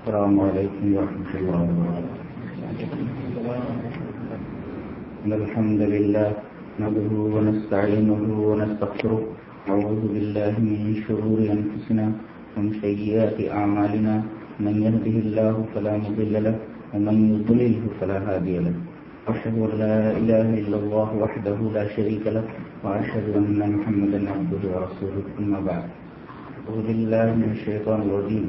السلام عليكم ورحمة الله وبركاته. الحمد لله نحمده ونستعينه ونستغفره أعوذ بالله من شرور أنفسنا ومن سيئات أعمالنا. من يهده الله فلا مضل له ومن يضلله فلا هادي له. أشهد أن لا إله إلا الله وحده لا شريك له وأشهد أن محمدا عبده ورسوله. أما بعد، أعوذ بالله من الشيطان الرجيم.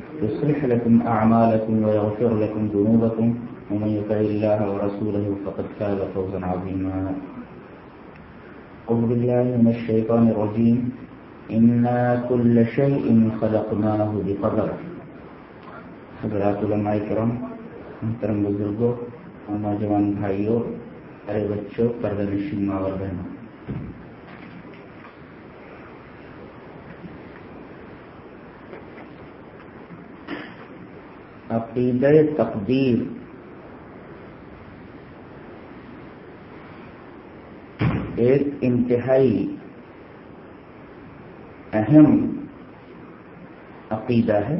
يصلح لكم أعمالكم ويغفر لكم ذنوبكم. ومن يطع الله ورسوله فقد فاز فوزا عظيما. أعوذ بالله من الشيطان الرجيم. إنا كل شيء خلقناه بقدر. حضرات علماء کرام، محترم بزرگوں اور نوجوان بھائیوں ارے بچوں پردہ نشین ماں اور بہنوں عقید تقدیر۔ ایک انتہائی اہم عقیدہ ہے۔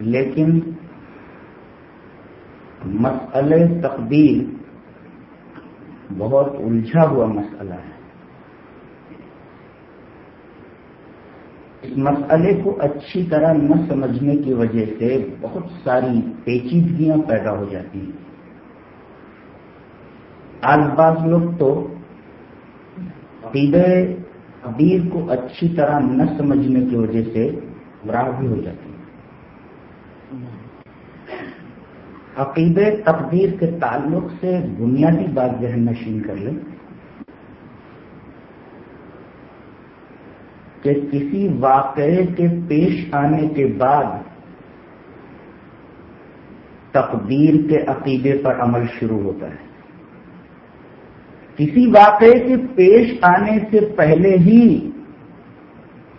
لیکن مسئلہ تقدیر بہت الجھا ہوا مسئلہ ہے اس مسئلے کو اچھی طرح نہ سمجھنے کی وجہ سے بہت ساری پیچیدگیاں پیدا ہو جاتی ہیں۔ آج بعض لوگ تو عقید عبیر کو اچھی طرح نہ سمجھنے کی وجہ سے گمراہ بھی ہو جاتی ہیں۔ عقید تقدیر کے تعلق سے بنیادی بات ذہن نشین کر لیں۔ کہ کسی واقعے کے پیش آنے کے بعد تقدیر کے عقیدے پر عمل شروع ہوتا ہے۔ کسی واقعے کے پیش آنے سے پہلے ہی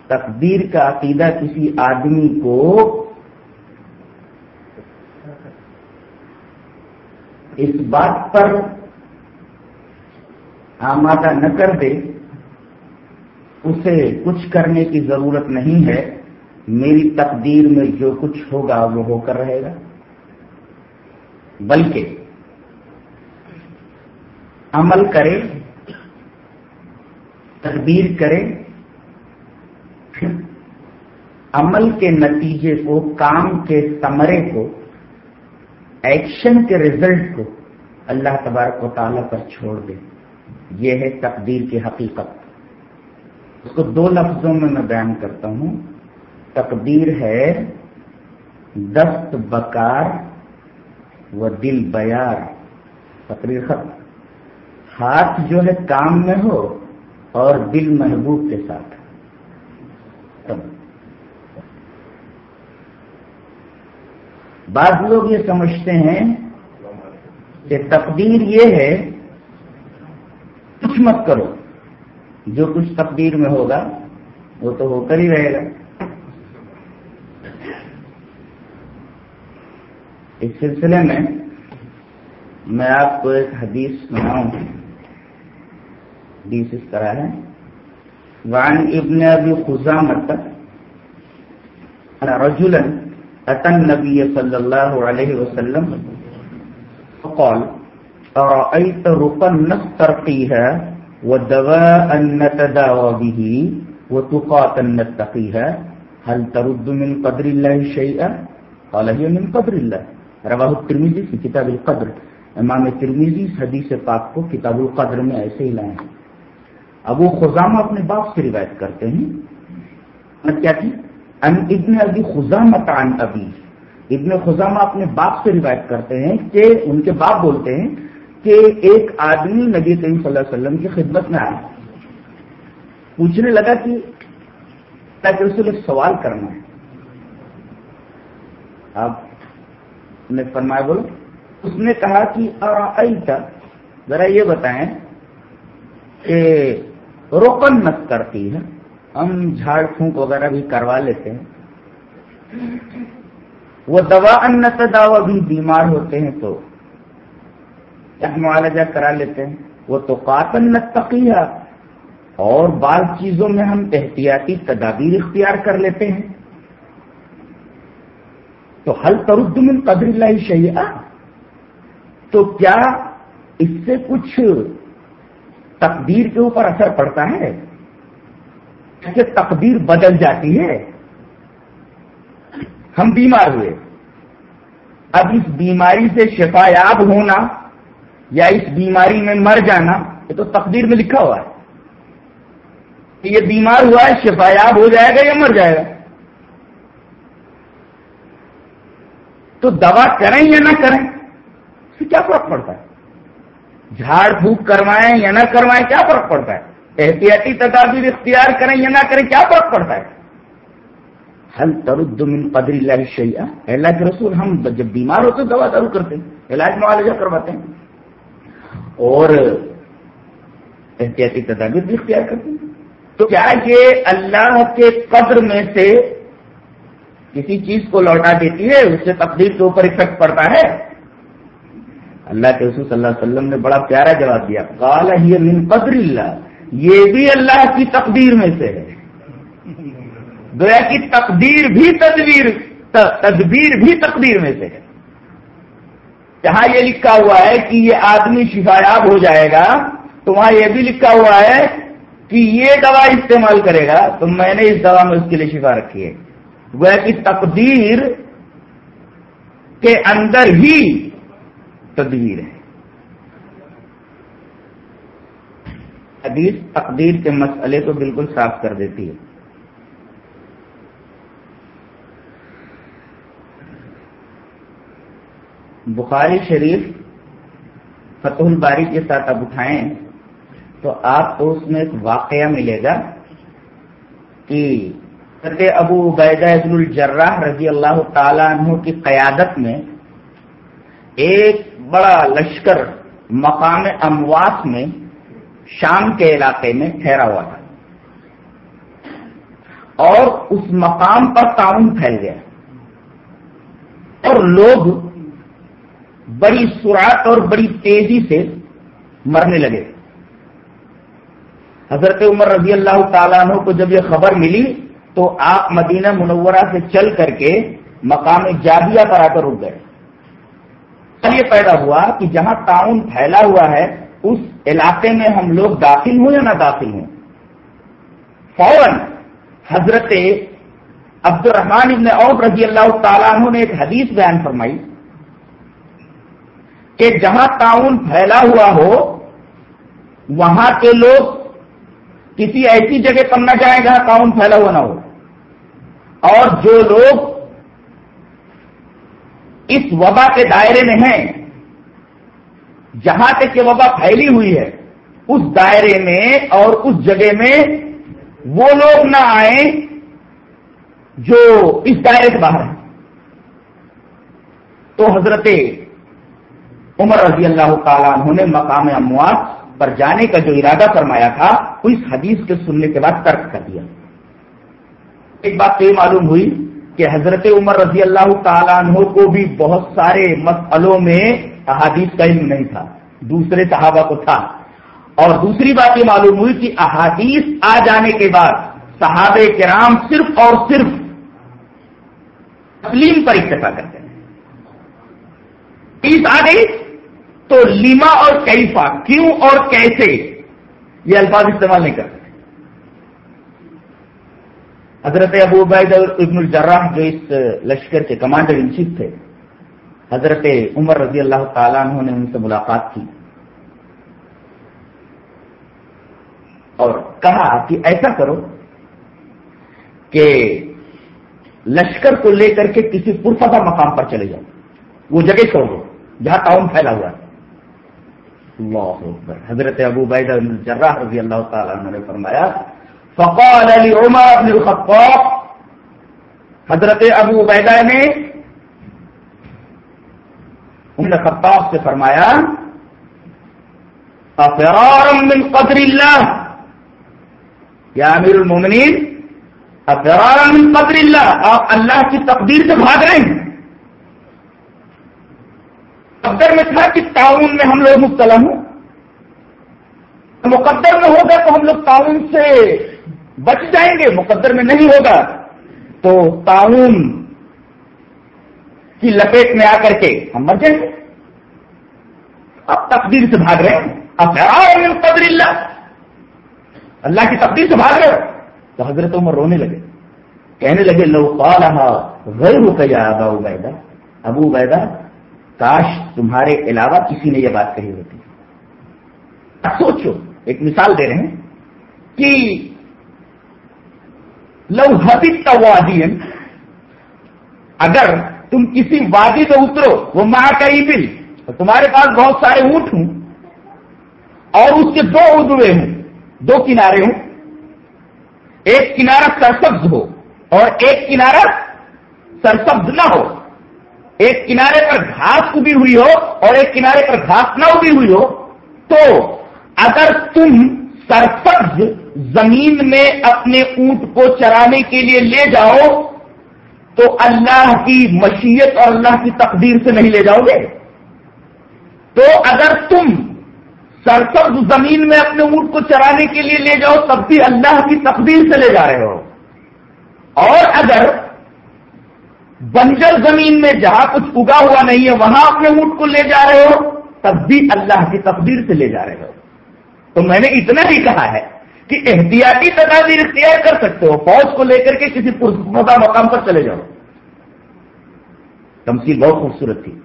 تقدیر کا عقیدہ کسی آدمی کو اس بات پر آمادہ نہ کر دے اسے کچھ کرنے کی ضرورت نہیں ہے، میری تقدیر میں جو کچھ ہوگا وہ ہو کر رہے گا۔ بلکہ عمل کرے، تدبیر کرے عمل کے نتیجے کو، کام کے ثمرے کو، ایکشن کے رزلٹ کو اللہ تبارک و تعالیٰ پر چھوڑ دے۔ یہ ہے تقدیر کی حقیقت۔ اس کو دو لفظوں میں میں بیان کرتا ہوں۔ تقدیر ہے دست بکار و دل بیار۔ تقریر ختم۔ ہاتھ جو ہے کام میں ہو اور دل محبوب کے ساتھ۔ بعض لوگ یہ سمجھتے ہیں کہ تقدیر یہ ہے، کچھ مت کرو۔ جو کچھ تقدیر میں ہوگا، وہ تو ہو کر ہی رہے گا۔ اس سلسلے میں میں آپ کو ایک حدیث سناؤں۔ حدیث اس طرح ہے۔ وعن ابن ابی خزامت رجلا اتى النبي صلى الله عليه وسلم فقال أرأيت رقا نسترقيها ودواء نتداوى به وتقاتا نتقيها هل ترد من قدر الله شيئا؟ قال، هي من قدر الله. رواه الترمذي في كتاب القدر. امام ترمیزی حدیث پاک کو کتاب القدر میں ایسے ہی لائے ہیں۔ ابو خزامہ اپنے باپ سے روایت کرتے ہیں۔ کیا کی ان ابن ابی خزامہ عن ابی۔ ابن خزامہ اپنے باپ سے روایت کرتے ہیں کہ ان کے باپ بولتے ہیں کہ ایک آدمی نبی کریم صلی اللہ علیہ وسلم کی خدمت میں آیا۔ پوچھنے لگا کہ تاکہ اسے سوال کرنا ہے۔ آپ نے فرمایا، بولو۔ اس نے کہا کہ تھا ذرا یہ بتائیں کہ روکن مت کرتی ہے۔ ہم جھاڑ پھونک وغیرہ بھی کروا لیتے ہیں۔ وہ دوا ان دوا بھی بیمار ہوتے ہیں تو معالجہ کرا لیتے ہیں، وہ تو قاتل نتقی ہے اور بعض چیزوں میں ہم احتیاطی تدابیر اختیار کر لیتے ہیں۔ تو حل ترد من قدر اللہ شہیہ تو کیا اس سے کچھ تقدیر کے اوپر اثر پڑتا ہے؟ کہ تقدیر بدل جاتی ہے۔ ہم بیمار ہوئے۔ اب اس بیماری سے شفایاب ہونا یا اس بیماری میں مر جانا، یہ تو تقدیر میں لکھا ہوا ہے۔ کہ یہ بیمار ہوا ہے شفایاب ہو جائے گا یا مر جائے گا؟ تو دوا کریں یا نہ کریں، اس سے کیا فرق پڑتا ہے؟ جھاڑ پھونک کروائیں یا نہ کروائیں، کیا فرق پڑتا ہے؟ احتیاطی تدابیر اختیار کریں یا نہ کریں، کیا فرق پڑتا ہے؟ حل ترد من قدر اللہ شیعہ اللہ کے رسول، ہم جب بیمار ہوتے دوا دارو کرتے ہیں، علاج معالجہ کرواتے ہیں۔ اور احتیاطی تدابیر بھی اختیار کرتے ہیں۔ تو کیا یہ اللہ کے قدر میں سے کسی چیز کو لوٹا دیتی ہے؟ اس سے تقدیر کے اوپر افیکٹ پڑتا ہے؟ اللہ کے رسول صلی اللہ علیہ وسلم نے بڑا پیارا جواب دیا۔ کالا ہی من قدر اللہ۔ یہ بھی اللہ کی تقدیر میں سے ہے۔ گویا کی تقدیر بھی تدبیر تدبیر بھی تقدیر میں سے ہے۔ جہاں یہ لکھا ہوا ہے کہ یہ آدمی شفایاب ہو جائے گا، تو وہاں یہ بھی لکھا ہوا ہے کہ یہ دوا استعمال کرے گا، تو میں نے اس دوا میں اس کے لیے شفا رکھی ہے۔ گویا کی تقدیر کے اندر ہی تدبیر ہے۔ حدیث تقدیر کے مسئلے کو بالکل صاف کر دیتی ہے۔ بخاری شریف، فتح الباری کے ساتھ اب اٹھائیں تو آپ کو اس میں ایک واقعہ ملے گا کہ ابو عبیدہ الجراح رضی اللہ تعالیٰ عنہ کی قیادت میں ایک بڑا لشکر مقام امواس میں شام کے علاقے میں ٹھہرا ہوا تھا اور اس مقام پر تعاون پھیل گیا اور لوگ بڑی سرعت اور بڑی تیزی سے مرنے لگے۔ حضرت عمر رضی اللہ تعالیٰ عنہ کو جب یہ خبر ملی تو آپ مدینہ منورہ سے چل کر کے مقام جابیہ پر آ کر رک گئے۔ یہ پیدا ہوا کہ جہاں تعاون پھیلا ہوا ہے، اس علاقے میں ہم لوگ داخل ہوں یا نہ داخل ہوں؟ فوراً حضرت عبد الرحمان ابن اور رضی اللہ تعالیٰ عنہ نے ایک حدیث بیان فرمائی۔ کہ جہاں تعاون پھیلا ہوا ہو، وہاں کے لوگ کسی ایسی جگہ پر نہ جائیں جہاں تعاون پھیلا ہوا نہ ہو۔ اور جو لوگ اس وبا کے دائرے میں ہیں، جہاں تک کہ وبا پھیلی ہوئی ہے، اس دائرے میں اور اس جگہ میں وہ لوگ نہ آئیں جو اس دائرے سے باہر ہیں۔ تو حضرت عمر رضی اللہ تعالیٰ عنہ نے مقام اموات پر جانے کا جو ارادہ فرمایا تھا، وہ اس حدیث کے سننے کے بعد ترک کر دیا۔ ایک بات تو یہ معلوم ہوئی کہ حضرت عمر رضی اللہ تعالیٰ عنہ کو بھی بہت سارے مسئلوں میں احادیث کا علم نہیں تھا، دوسرے صحابہ کو تھا۔ اور دوسری بات یہ معلوم ہوئی کہ احادیث آ جانے کے بعد صحابہ کرام صرف اور صرف تسلیم پر اکتفا کرتے ہیں۔ آ گئی تو لیما اور کیفا کیوں اور کیسے؟ یہ الفاظ استعمال نہیں کرتے۔ حضرت ابو عبید ابن الجراح جو اس لشکر کے کمانڈر ان چیف تھے، حضرت عمر رضی اللہ تعالیٰ عنہ نے ان سے ملاقات کی۔ اور کہا کہ ایسا کرو کہ لشکر کو لے کر کے کسی پرفتہ مقام پر چلے جاؤ۔ وہ جگہ چھوڑ دو جہاں تعاون پھیلا ہوا ہے اللہ حضرت ابو عبید الجراح رضی اللہ تعالیٰ عنہ نے فرمایا، فقال علی عمر ابن الخطاب، حضرت ابو عبیدہ نے ان خطاب سے فرمایا افرارا من قدر اللہ، یا امیر المومنین افرارا من قدر اللہ، آپ اللہ کی تقدیر سے بھاگ رہے ہیں۔ مقدر میں تھا کہ تعاون میں ہم لوگ مبتلا ہوں۔ مقدر میں ہوگا تو ہم لوگ تعاون سے بچ جائیں گے، مقدر میں نہیں ہوگا تو تعاون کی لپیٹ میں آ کر کے ہم مر جائیں گے۔ اب تقدیر سے بھاگ رہے ہیں۔ اب قدر اللہ۔ اللہ کی تقدیر سے بھاگ رہے تو حضرت عمر رونے لگے۔ کہنے لگے، لو رہا غیر ہو کیا ابا عبیدہ۔ ابو عبیدہ کاش تمہارے علاوہ کسی نے یہ بات کہی ہوتی۔ سوچو، ایک مثال دے رہے ہیں کہ لو حدیث وادی اگر تم کسی وادی پہ اترو، وہ ماں کا ای بل تمہارے پاس بہت سارے اونٹ ہوں، اور اس کے دو ادوے ہوں، دو کنارے ہوں، ایک کنارہ سرسبز ہو اور ایک کنارہ سرسبز نہ ہو ایک کنارے پر گھاس اگی ہوئی ہو اور ایک کنارے پر گھاس نہ اگی ہوئی ہو، تو اگر تم سرسبز زمین میں اپنے اونٹ کو چرانے کے لیے لے جاؤ، تو اللہ کی مشیت اور اللہ کی تقدیر سے نہیں لے جاؤ گے۔ تو اگر تم سرسبز زمین میں اپنے اونٹ کو چرانے کے لیے لے جاؤ، تب بھی اللہ کی تقدیر سے لے جا رہے ہو۔ اور اگر بنجر زمین میں جہاں کچھ اگا ہوا نہیں ہے، وہاں اپنے اونٹ کو لے جا رہے ہو، تب بھی اللہ کی تقدیر سے لے جا رہے ہو۔ تو میں نے اتنا ہی کہا ہے کہ احتیاطی تدابیر اختیار کر سکتے ہو، فوج کو لے کر کے کسی پرسمدہ مقام پر چلے جاؤ۔ تمثیل بہت خوبصورت تھی۔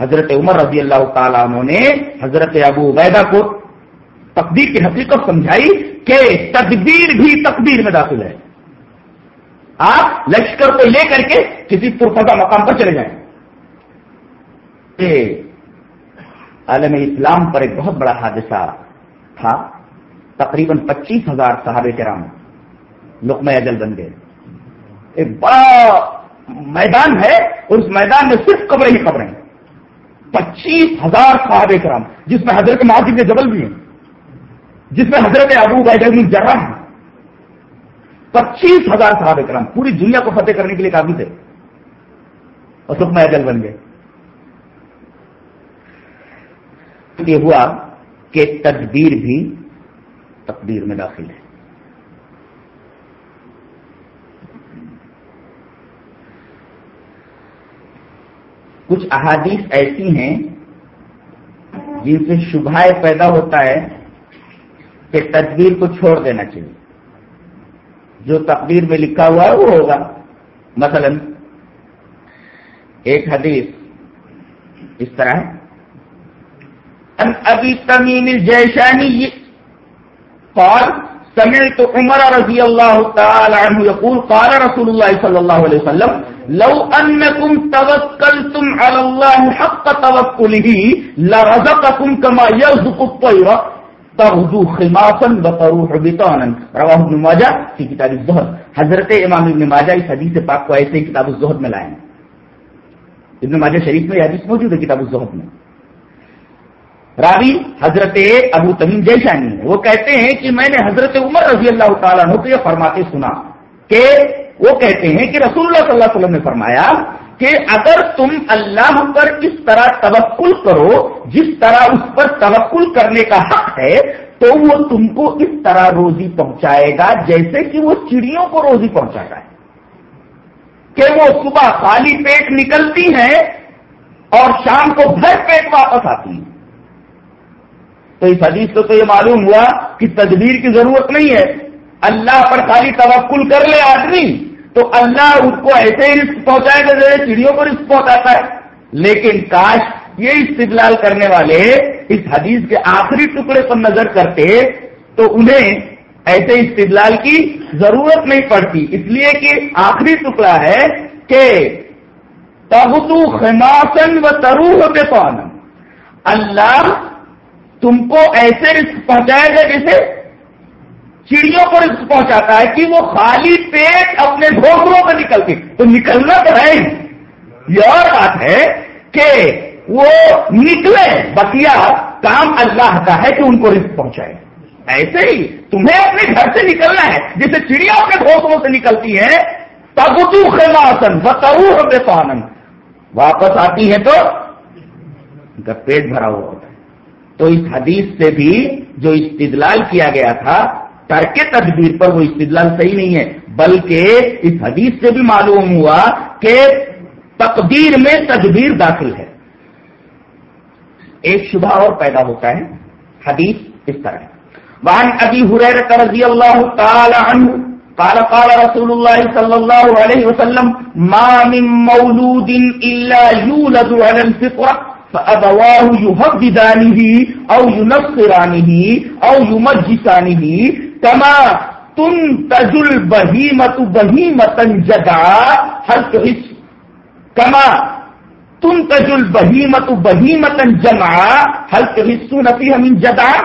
حضرت عمر رضی اللہ تعالیٰ عنہ نے حضرت ابو عبیدہ کو تقدیر کی حقیقت سمجھائی کہ تدبیر بھی تقدیر میں داخل ہے۔ آپ لشکر کو لے کر کے کسی پرفضا مقام پر چلے جائیں۔ عالم اسلام پر ایک بہت بڑا حادثہ تھا۔ تقریباً پچیس ہزار صحابہ کرام لقمہ اجل بن گئے۔ ایک بڑا میدان ہے۔ اور اس میدان میں صرف قبریں ہی قبریں۔ پچیس ہزار صحابہ کرام، جس میں حضرت معاذ جبل بھی ہیں، جس میں حضرت ابو بن جرا ہیں۔ پچیس ہزار صحابہ کرام پوری دنیا کو فتح کرنے کے لیے کافی تھے اور لقمہ اجل بن گئے۔ یہ ہوا کہ تدبیر بھی تقدیر میں داخل ہے۔ کچھ احادیث ایسی ہیں جن سے شبہ پیدا ہوتا ہے کہ تدبیر کو چھوڑ دینا چاہیے۔ جو تقدیر میں لکھا ہوا ہے وہ ہوگا۔ مثلا ایک حدیث اس طرح ہے۔ ابھی تمیم الجیشانی قال، سمعت عمر رضی اللہ تعالی عنہ يقول قال رسول الله صلی اللہ علیہ وسلم، لو انکم توکلتم علی اللہ حق توکله لرزقکم كما يرزق الطير تغدو خماسا وتروح بطانا. رواه ابن ماجہ کی کتاب الزہد. حضرت امام ابن ماجہ اس حدیث پاک کو ایسے کتاب الزہد میں لائے ابن ماجہ شریف میں یہ حدیث موجود ہے کتاب الزہد میں. راوی حضرت ابو تمیم جیشانی ہے وہ کہتے ہیں کہ میں نے حضرت عمر رضی اللہ تعالیٰ عنہ کو یہ فرماتے سنا کہ وہ کہتے ہیں کہ رسول اللہ صلی اللہ علیہ وسلم نے فرمایا کہ اگر تم اللہ پر اس طرح توکل کرو، جس طرح اس پر توکل کرنے کا حق ہے، تو وہ تم کو اس طرح روزی پہنچائے گا جیسے کہ وہ چڑیوں کو روزی پہنچاتا ہے۔ کہ وہ صبح خالی پیٹ نکلتی ہیں اور شام کو بھر پیٹ واپس آتی ہیں۔ تو اس حدیث کو تو یہ معلوم ہوا کہ تدبیر کی ضرورت نہیں ہے۔ اللہ پر خالی توکل کر لے آدمی۔ تو اللہ اس کو ایسے ہی رسک پہنچائے گا جیسے چڑیوں کو رسک پہنچاتا ہے۔ لیکن کاش یہ استدلال کرنے والے اس حدیث کے آخری ٹکڑے پر نظر کرتے تو انہیں ایسے استدلال کی ضرورت نہیں پڑتی۔ اس لیے کہ آخری ٹکڑا ہے کہ تبدو خماسن و تروح بے اللہ تم کو ایسے رسک پہنچایا گا جیسے چڑیوں کو رزق پہنچاتا ہے کہ وہ خالی پیٹ اپنے گھوسلوں میں نکلتی تو نکلنا تو ہے یہ اور بات ہے کہ وہ نکلے بکیا کام اللہ کا ہے کہ ان کو رزق پہنچائے۔ ایسے ہی تمہیں اپنے گھر سے نکلنا ہے، جیسے چڑیا اپنے گھوسلوں سے نکلتی ہے تبدو خلاسن بتاؤ بے پانند واپس آتی ہے تو ان کا پیٹ بھرا ہوا ہوتا ہے۔ تو اس حدیث سے بھی جو استدلال کیا گیا تھا ترک تدبیر پر وہ استدلال صحیح نہیں ہے، بلکہ اس حدیث سے بھی معلوم ہوا کہ تقدیر میں تدبیر داخل ہے۔ ایک شبہ اور پیدا ہوتا ہے، حدیث اس طرح وعن ابی حریرہ رضی اللہ تعالی عنہ، قال قال رسول الله صلى الله عليه وسلم، ما من مولود الا يولد على الفطره فابواه يهددانه او ينصرانه او يمجسانه كما تنتج البهيمه بهيمه جدعا هل تحس كما تنتج البهيمه بهيمه جمعا هل تحسون فيها من جدعا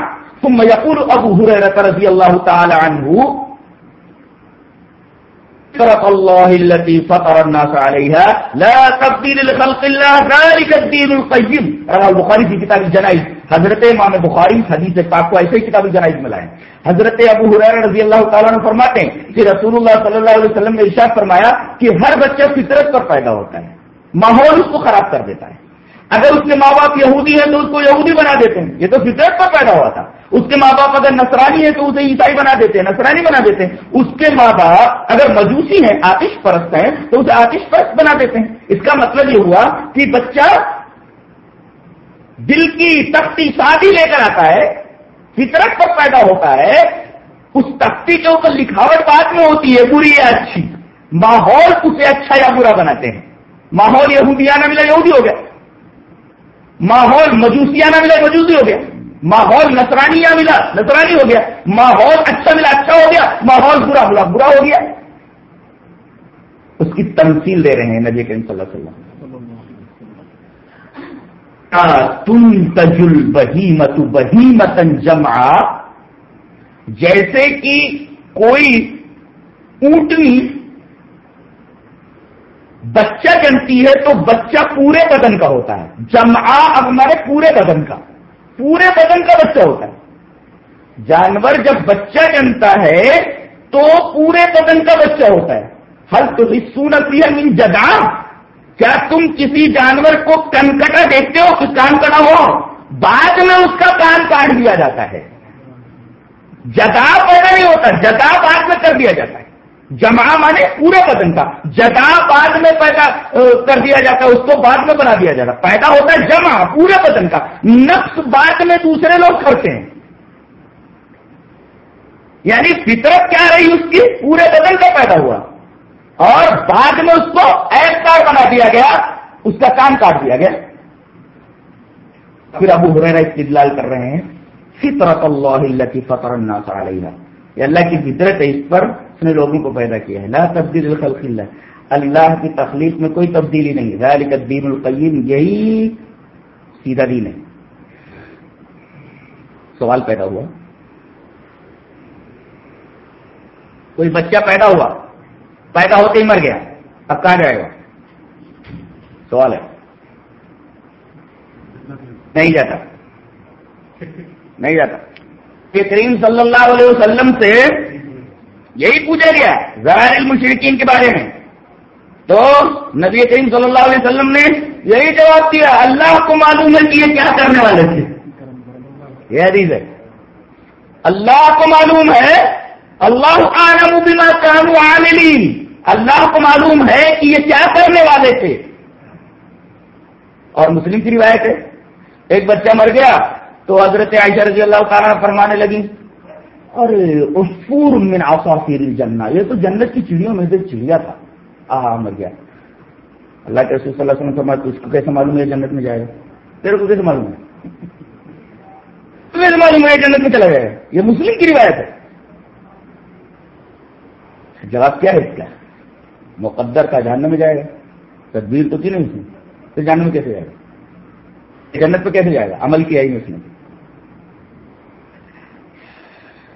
ثم يقول ابو هريره رضي الله تعالى عنه فطرت الله التي فطر الناس عليها لا تبديل لخلق الله ذلك الدين القيم رواه البخاري في كتاب الجنائز. حضرت امام بخاری حدیث پاک کو ایسے ہی کتاب الجنائز میں لائے حضرت ابو حریر رضی اللہ تعالیٰ نے فرماتے ہیں کہ رسول اللہ صلی اللہ علیہ وسلم نے ارشاد فرمایا کہ ہر بچہ فطرت پر پیدا ہوتا ہے، ماحول اس کو خراب کر دیتا ہے۔ اگر اس کے ماں باپ یہودی ہیں تو اس کو یہودی بنا دیتے ہیں۔ یہ تو فطرت پر پیدا ہوا تھا۔ اس کے ماں باپ اگر نصرانی ہے تو اسے عیسائی بنا دیتے ہیں، نصرانی بنا دیتے ہیں۔ اس کے ماں باپ اگر مجوسی ہیں، آتش پرست ہیں تو اسے آتش پرست بنا دیتے ہیں۔ اس کا مطلب یہ ہوا کہ بچہ دل کی تختی شادی لے کر آتا ہے، فطرت پر پیدا ہوتا ہے، اس تختی کے اوپر لکھاوٹ بات میں ہوتی ہے، بری یا اچھی۔ ماحول اسے اچھا یا برا بناتے ہیں۔ ماحول یہودیانہ ملا، یہودی ہو گیا۔ ماحول مجوسیانہ ملا، مجوسی ہو گیا۔ ماحول نسرانی یا ملا نسرانی ہو گیا۔ ماحول اچھا ملا اچھا ہو گیا۔ ماحول برا ملا، برا ہو گیا۔ اس کی تمثیل دے رہے ہیں نبی کریم صلی اللہ علیہ وسلم۔ تم تجل بہی مت بہی متن جمع جیسے کہ کوئی اونٹنی بچہ جنتی ہے تو بچہ پورے بدن کا ہوتا ہے۔ جمع اب ہمارے پورے بدن کا، پورے بدن کا بچہ ہوتا ہے۔ جانور جب بچہ جنتا ہے تو پورے بدن کا بچہ ہوتا ہے۔ ہر تو سونتی ہے من جگہ کیا تم کسی جانور کو کنکٹا دیکھتے ہو کہ کان کٹا ہو؟ بعد میں اس کا کان کاٹ دیا جاتا ہے۔ جگہ پیدا نہیں ہوتا جگہ بعد میں کر دیا جاتا ہے۔ جمع مانے پورے بدن کا۔ جگہ بعد میں پیدا کر دیا جاتا ہے، اس کو بعد میں بنا دیا جاتا ہے۔ پیدا ہوتا ہے جمع پورے بدن کا۔ نقص بعد میں دوسرے لوگ کرتے ہیں۔ یعنی فطرت کیا رہی اس کی؟ پورے بدن کا پیدا ہوا۔ اور بعد میں اس کو ایپ کارڈ بنا دیا گیا، اس کا کام کاٹ دیا گیا۔ پھر ابو ہریرا استدلال کر رہے ہیں، فطرت اللہ کی فطر الناس علیہ یہ اللہ کی فطرت ہے، اس پر اس نے لوگوں کو پیدا کیا ہے۔ لا تبدیل الخلق اللہ۔ اللہ کی تخلیق میں کوئی تبدیلی نہیں۔ ذالک الدین القیم، یہی سیدھا دین ہے۔ سوال پیدا ہوا۔ کوئی بچہ پیدا ہوا۔ پیدا ہوتے ہی مر گیا۔ اب کہاں جائے گا؟ سوال ہے۔ نہیں جاتا۔ نہیں جاتا۔ کہ کریم صلی اللہ علیہ وسلم سے یہی پوچھا گیا ظاہر المشرقین کے بارے میں۔ تو نبی کریم صلی اللہ علیہ وسلم نے یہی جواب دیا، اللہ کو معلوم ہے کہ یہ کیا کرنے والے تھے۔ یہ حدیث ہے۔ اللہ کو معلوم ہے اللہ عالم بما كانوا عاملین۔ اللہ کو معلوم ہے کہ یہ کیا کرنے والے تھے۔ اور مسلم کی روایت ہے، ایک بچہ مر گیا تو حضرت عائشہ رضی اللہ تعالیٰ فرمانے لگی اور عصفور من عصافیر الجنہ۔ یہ تو جنت کی چڑیوں میں سے چڑیا تھا۔ آ مر گیا۔ اللہ کے رسول صلی اللہ علیہ وسلم فرمایا اس کو کیسے معلوم ہے جنت میں جائے گا؟ تیرے کو کیسے معلوم ہے؟ تمہیں معلوم ہے جنت میں چلا جائے گا؟ یہ مسلم کی روایت ہے۔ جواب کیا ہے اس کا؟ مقدر کا جاننے میں جائے گا۔ تدبیر تو کی نہیں اس نے تو جاننے میں کیسے جائے گا؟ جنت پہ کیسے جائے گا؟ عمل کیا ہی اس نے؟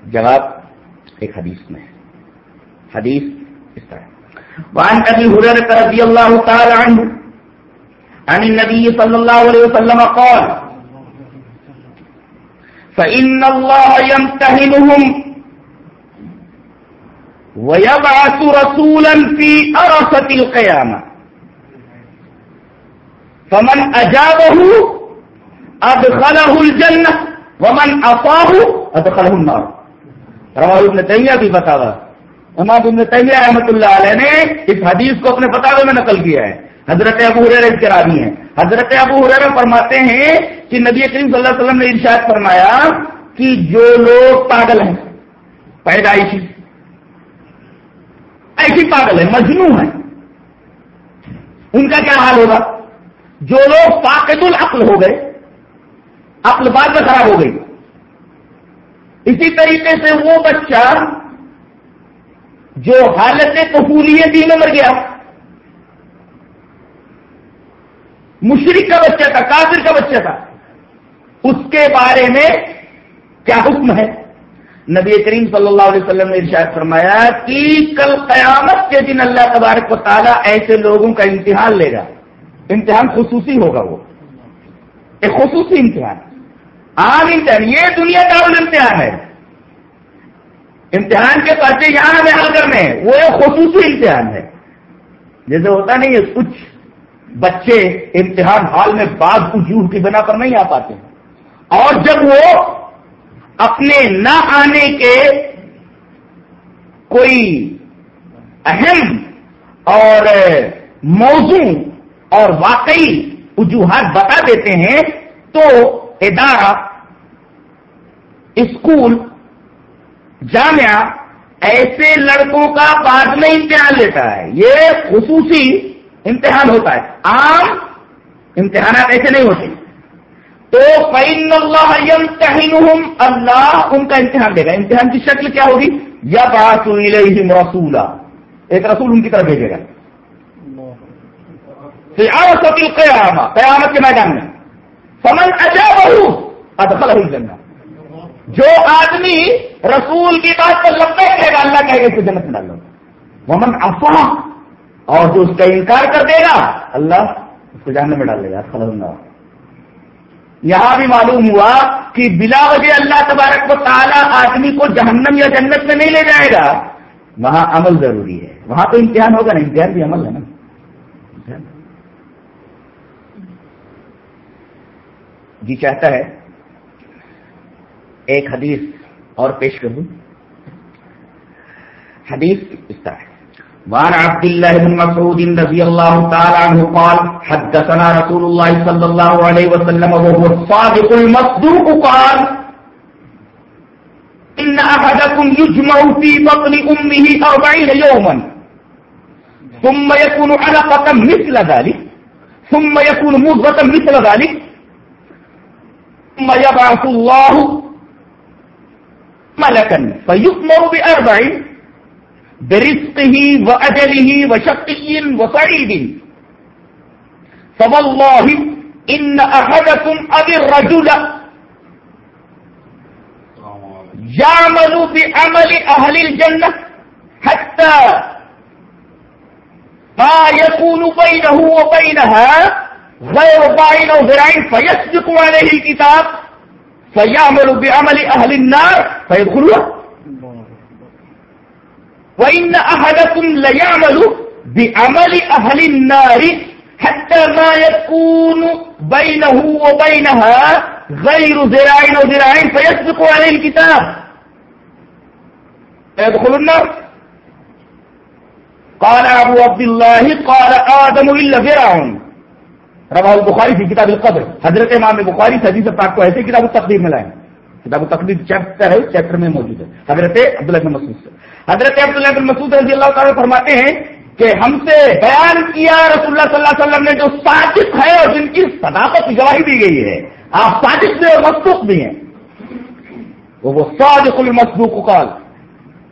جواب ایک حدیث میں حدیث اس طرح۔ وعن ابي هريره رضي الله تعالى عنه عن النبي صلى الله عليه وسلم قال، فإن الله يمتهنهم ويبعث رسولا في أرصة القيامة. فمن أجابه أدخله الجنة ومن أطاه أدخله النار. رواه ابن تیمیہ بھی بتاوا امام ابن تیمیہ رحمت اللہ علیہ نے اس حدیث کو اپنے فتاوے میں نقل کیا ہے. حضرت ابو حریر اس کے راوی ہیں. حضرت ابو حریر فرماتے ہیں کہ نبی کریم صلی اللہ علیہ وسلم نے ارشاد فرمایا کہ جو لوگ پاگل ہیں، پیدائشی ایسی پاگل ہے مجنو ہے۔ ان کا کیا حال ہوگا؟ جو لوگ فاقد العقل ہو گئے، عقل بعد میں خراب ہو گئی۔ اسی طریقے سے وہ بچہ جو حالت قبولیت میں مر گیا مشرق کا بچہ تھا، کافر کا بچہ تھا، اس کے بارے میں کیا حکم ہے؟ نبی کریم صلی اللہ علیہ وسلم نے ارشاد فرمایا کہ کل قیامت کے دن اللہ تبارک و تعالیٰ ایسے لوگوں کا امتحان لے گا۔ امتحان خصوصی ہوگا وہ۔ ایک خصوصی امتحان۔ عام امتحان۔ یہ دنیا کا امتحان ہے۔ امتحان کے پرچے یہاں ہمیں حل کرنے ہیں۔ وہ ایک خصوصی امتحان ہے۔ جیسے ہوتا نہیں ہے، کچھ بچے امتحان ہال میں بعض وجوہ کی بنا پر نہیں آ پاتے۔ اور جب وہ اپنے نہ آنے کے کوئی اہم اور موضوع اور واقعی وجوہات بتا دیتے ہیں تو ادارہ، اسکول، جامعہ ایسے لڑکوں کا بعد میں امتحان لیتا ہے۔ یہ خصوصی امتحان ہوتا ہے۔ عام امتحانات ایسے نہیں ہوتے۔ تو فین اللہ اللہ ان کا امتحان دے گا۔ امتحان کی شکل کیا ہوگی؟ یا بات رسولا۔ ایک رسول ان کی طرف بھیجے گا۔ قیامت قیامت کے میدان میں۔ سمن اجا بہو جنت جو آدمی رسول کی بات پر لگتا کہے گا، اللہ کہے گا، اس کو جنت میں ڈال لو ومن افواہ اور جو اس کا انکار کر دے گا، اللہ اس کو جاننے میں ڈال دے گا۔ خلنگا یہاں بھی معلوم ہوا کہ بلا وجہ اللہ تبارک کو تعالیٰ آدمی کو جہنم یا جنت میں نہیں لے جائے گا، وہاں عمل ضروری ہے۔ وہاں تو امتحان ہوگا نا، امتحان بھی عمل ہے نا۔ جی چاہتا ہے، ایک حدیث اور پیش کر دوں حدیث اس طرح ہے۔ وعن عبد الله بن مسعود رضي الله تعالى عنه قال، حدثنا رسول الله صلى الله عليه وسلم وهو الصادق المصدوق، قال، إن أحدكم يجمع في بطن أمه أربعين يوما، ثم يكون علقة مثل ذلك، ثم يكون مضغة مثل ذلك، ثم يبعث الله ملكا فيؤمر بأربعين برزقه وأجله وشقي وسعيد. فوالله إن أحدكم أبي الرجل يعمل بعمل أهل الجنة حتى ما يكون بينه وبينها غير باين أو ذراعين فيسبق عليه الكتاب فيعمل بعمل أهل النار فيدخلها. وإن أحدكم ليعمل بعمل أهل النار حتى ما يكون بينه وبينها غير ذراع أو ذراعين فيسبق عليه الكتاب. فيدخل النار؟ قال أبو عبد الله، قال آدم إلا فرعون. رواه البخاري في كتاب القدر. حضرت امام بخاری حدیث پاک کو ایسے کتاب التقدیر میں لائیں۔ کتاب التقدیر چیپٹر ہے چیپٹر میں موجود ہے۔ حضرت عبداللہ بن مسعود سے۔ حضرت عبداللہ بن مسعود رضی اللہ تعالیٰ فرماتے ہیں کہ ہم سے بیان کیا رسول اللہ صلی اللہ علیہ وسلم نے جو صادق ہے اور جن کی صداقت کی گواہی دی گئی ہے، آپ صادق بھی اور مصدوق بھی ہیں۔ وہ وہ صادق المصدوق قال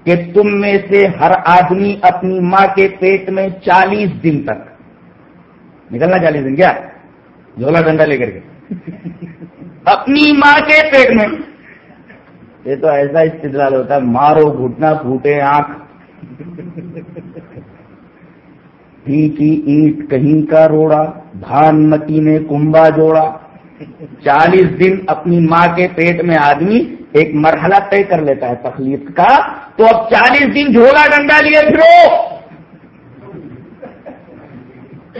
کہ تم میں سے ہر آدمی اپنی ماں کے پیٹ میں چالیس دن تک۔ نکلنا چالیس دن، کیا؟ جھولا ڈنڈا لے کر کے۔ اپنی ماں کے پیٹ میں۔ یہ تو ایسا استدلال ہوتا ہے، مارو، گھٹنا، پھوٹے آنکھ۔ کی اینٹ کہیں کا روڑا، دھان متی نے کنبا جوڑا۔ چالیس دن اپنی ماں کے پیٹ میں آدمی ایک مرحلہ طے کر لیتا ہے تخلیق کا، تو اب چالیس دن جھولا ڈنڈا لیے پھرو۔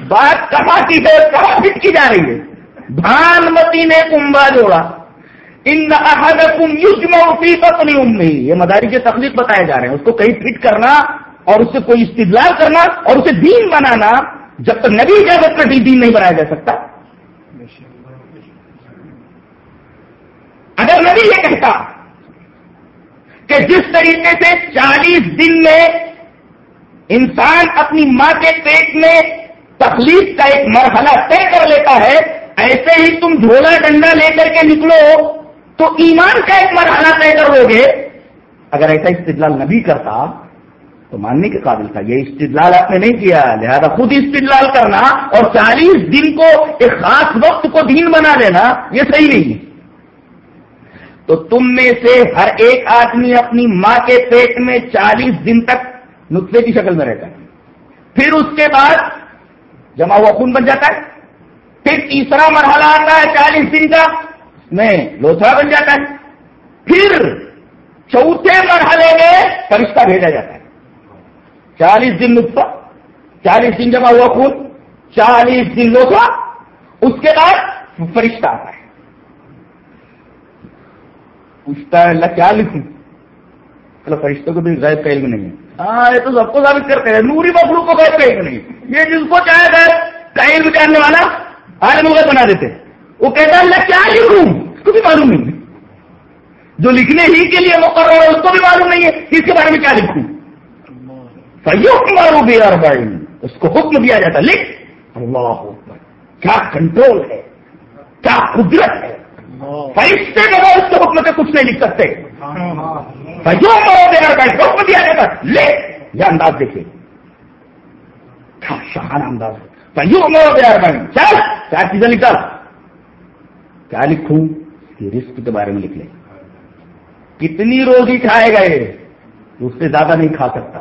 بات کہاں کی ہے؟ کہاں فٹ جا رہی ہے؟ دھان متی نے کنبا جوڑا۔ ان کم یوز میں اپنی نہیں یہ مداری کے تخلیق بتائے جا رہے ہیں۔ اس کو کہیں فٹ کرنا اور اس سے کوئی استدلال کرنا اور اسے دین بنانا جب تک نبی اجازت کر دین نہیں بنایا جا سکتا۔ اگر نبی یہ کہتا کہ جس طریقے سے چالیس دن میں انسان اپنی ماں کے پیٹ میں تکلیف کا ایک مرحلہ طے کر لیتا ہے، ایسے ہی تم جھولا ڈنڈا لے کر کے نکلو۔ تو ایمان کا ایک مرحلہ طے کر گے۔ اگر ایسا استدلال نبی کرتا، تو ماننے کے قابل تھا۔ یہ استدلال آپ نے نہیں کیا۔ لہذا خود استدلال کرنا اور چالیس دن کو ایک خاص وقت کو دین بنا دینا یہ صحیح نہیں ہے۔ تو تم میں سے ہر ایک آدمی اپنی ماں کے پیٹ میں چالیس دن تک نسخے کی شکل میں رہتا ہے۔ پھر اس کے بعد جمع ہوا خون بن جاتا ہے۔ پھر تیسرا مرحلہ آتا ہے چالیس دن کا۔ میں لوتھڑا بن جاتا ہے۔ پھر چوتھے مرحلے میں فرشتہ بھیجا جاتا ہے۔ چالیس دن نسخہ چالیس دن جمع ہوا خون، چالیس دن لوٹا اس کے بعد فرشتہ آتا ہے۔ پوچھتا ہے، اللہ کیا لکھوں چلو فرشتوں کو بھی غیر کا علم نہیں ہے۔ ہاں یہ تو سب کو ثابت کرتے ہیں، نوری مخلوق کو غیر کا علم نہیں یہ جس کو چاہے غیر کا علم جاننے والا عالم غیر بنا دیتے ہیں۔ وہ کہتا ہے اللہ کیا لکھوں؟ اس کو بھی معلوم نہیں جو لکھنے ہی کے لیے مقرر ہے، اس کو بھی معلوم نہیں ہے اس کے بارے میں کیا لکھوں۔ مارو بے بھائی اس کو حکم دیا جاتا لکھ۔ اللہ کیا کنٹرول ہے؟ کیا قدرت ہے؟ فرشتے کے بعد اس کے حکم سے کچھ نہیں لکھ سکتے۔ فیو مارو بے بھائی حکم دیا جاتا لکھ۔ یہ انداز دیکھیے۔ کیا شہانہ انداز فیو مارو بے بھائی چل۔ کیا چیزیں نکال۔ کیا لکھوں کہ رسک کے بارے میں لکھ لیں کتنی روزی کھائے گئے اس سے زیادہ نہیں کھا سکتا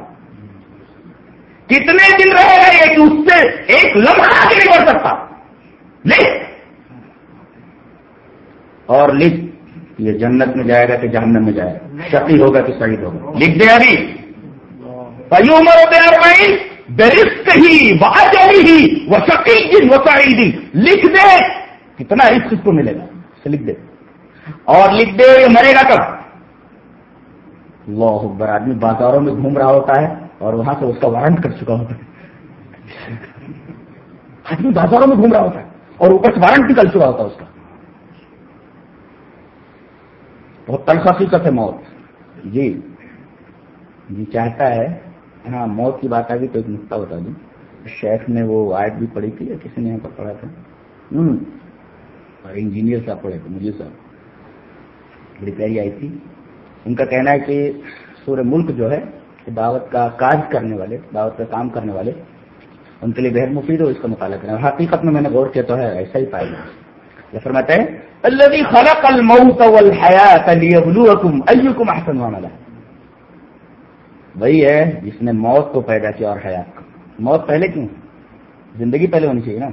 کتنے دن رہے گا یہ کہ اس سے ایک لمحہ آگے نہیں بڑھ سکتا لکھ اور لکھ یہ جنت میں جائے گا کہ جہنم میں جائے گا شکی ہوگا کہ شہید ہوگا لکھ دے ابھی بھائی عمر ہوتے ہیں ہی واجی ہی وہ شکیل وہ شہیدی لکھ دے کتنا رسک اس کو ملے گا؟ اسے لکھ دے۔ اور لکھ دے یہ مرے گا کب؟ اللہ اکبر، آدمی بازاروں میں گھوم رہا ہوتا ہے اور وہاں سے اس کا وارنٹ کر چکا ہوتا ہے۔ آدمی بازاروں میں گھوم رہا ہوتا ہے اور اوپر سے وارنٹ نکل چکا ہوتا ہے اس کا۔ بہت تنخواہ حقیقت ہے موت۔ جی جی چاہتا ہے ہاں موت کی بات آ گئی تو ایک نقطہ بتا دوں۔ شیخ نے وہ آیت بھی پڑھی تھی یا کسی نے یہاں پر پڑھا تھا؟ ہوں۔ اور انجینئر صاحب پڑھے تھے، مجھے صاحب، بڑی پیاری آئی تھی۔ ان کا کہنا ہے کہ سورہ ملک جو ہے دعوت کا کاج کرنے والے، دعوت کا کام کرنے والے، ان کے لیے بہت مفید ہو اس کا مطالعہ کریں۔ حقیقت میں میں نے غور کیا تو ہے، ایسا ہی پایا یہ فرماتے ہیں الذي خلق الموت والحیات ليبلوكم ايكم احسن عملا۔ وہی ہے جس نے موت کو پیدا کیا اور حیات کو۔ موت پہلے کیوں؟ زندگی پہلے ہونی چاہیے نا۔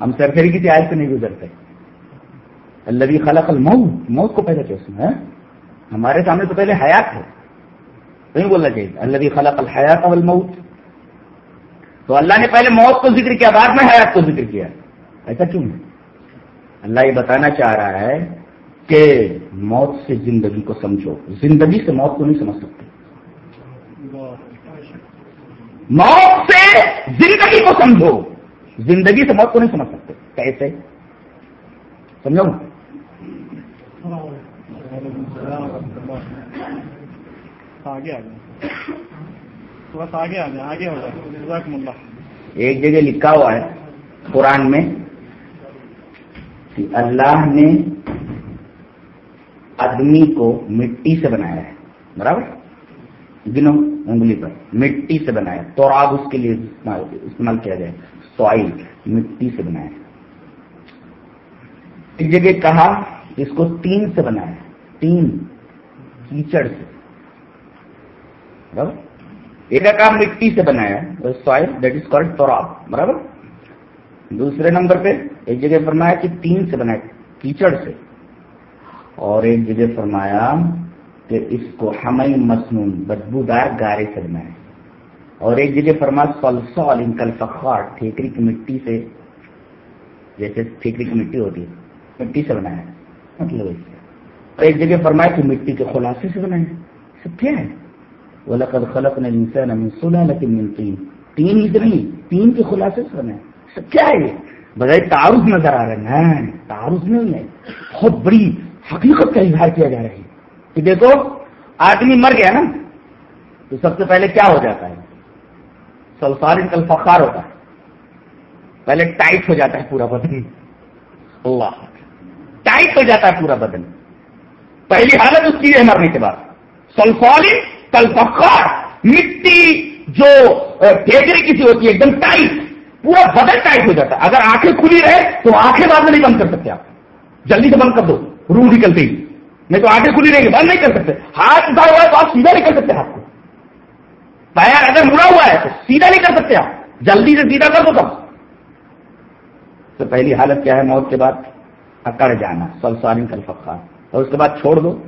ہم سرفری کی آج سے نہیں گزرتے۔ الذي خلق الموت، موت کو پیدا کیا اس نے ہاں؟ ہمارے سامنے تو پہلے حیات ہے۔ نہیں بولنا چاہیے۔ اللہ خلق الحیات والموت۔ تو اللہ نے پہلے موت کو ذکر کیا، بعد میں حیات کو ذکر کیا۔ ایسا کیوں ہے؟ اللہ یہ بتانا چاہ رہا ہے کہ موت سے زندگی کو سمجھو۔ زندگی سے موت کو نہیں سمجھ سکتے۔ موت سے زندگی کو سمجھو۔ زندگی سے موت کو نہیں سمجھ سکتے۔ کیسے؟ سمجھو آگے آگے آگے آگے ایک جگہ لکھا ہوا ہے قرآن میں کہ اللہ نے آدمی کو مٹی سے بنایا ہے۔ برابر؟ دنوں انگلی پر۔ مٹی سے بنایا۔ تو آپ اس کے لیے استعمال کیا جائے سوائل مٹی سے بنایا ایک جگہ کہا اس کو تین سے بنایا تین کیچڑ سے۔ برابر؟ ایک کا کام مٹی سے بنایا سوائل دیٹ از کالڈ توراب برابر؟ دوسرے نمبر پہ ایک جگہ فرمایا کہ تین سے بنایا کیچڑ سے۔ اور ایک جگہ فرمایا کہ اس کو ہمیں مصنون بدبودار گارے سے بنایا اور ایک جگہ فرمایا سلسول ان کل فخار ٹھیکری کی مٹی سے، جیسے ٹھیکری کی مٹی ہوتی ہے، مٹی سے بنایا مطلب اس سے۔ اور ایک جگہ فرمایا کہ مٹی کے خلاصے سے بنایا سب کیا ہے؟ وہ لقد خلق نے انسان سنا لیکن تین ہی نہیں تین کے خلاصے سے بنایا سب کیا ہے؟ یہ بغیر تعارف نظر آ رہا ہے نہیں ہاں، تعارف نہیں ہے۔ بہت بڑی حقیقت کا اظہار کیا جا رہا ہے۔ کہ دیکھو، آدمی مر گیا نا، تو سب سے پہلے کیا ہو جاتا ہے؟ سلفار کل فخار ہوتا ہے۔ پہلے ٹائٹ ہو جاتا ہے پورا بدن۔ اللہ۔ ٹائٹ ہو جاتا ہے پورا بدن۔ پہلی حالت اس کی ہے مرنے کے بعد۔ سلفال کل فخار مٹی جو ٹیکری کسی ہوتی ہے، ایک دم ٹائٹ، پورا بدن ٹائٹ ہو جاتا ہے۔ اگر آنکھیں کھلی رہے تو آنکھیں بعد میں نہیں بند کر سکتے آپ۔ جلدی سے بند کر دو۔ روح نکلتے ہی نہیں تو آنکھیں کھلی رہے گی، بند نہیں کر سکتے۔ ہاتھ اٹھا ہوا ہے تو آپ سیدھا نہیں کر سکتے ہاتھ کو۔ پیر اگر مڑا ہوا ہے تو سیدھا نہیں کر سکتے آپ۔ جلدی سے سیدھا کر دو سب تو پہلی حالت کیا ہے؟ موت کے بعد اکڑ جانا، سلسالین کل فخار اور اس کے بعد چھوڑ دو،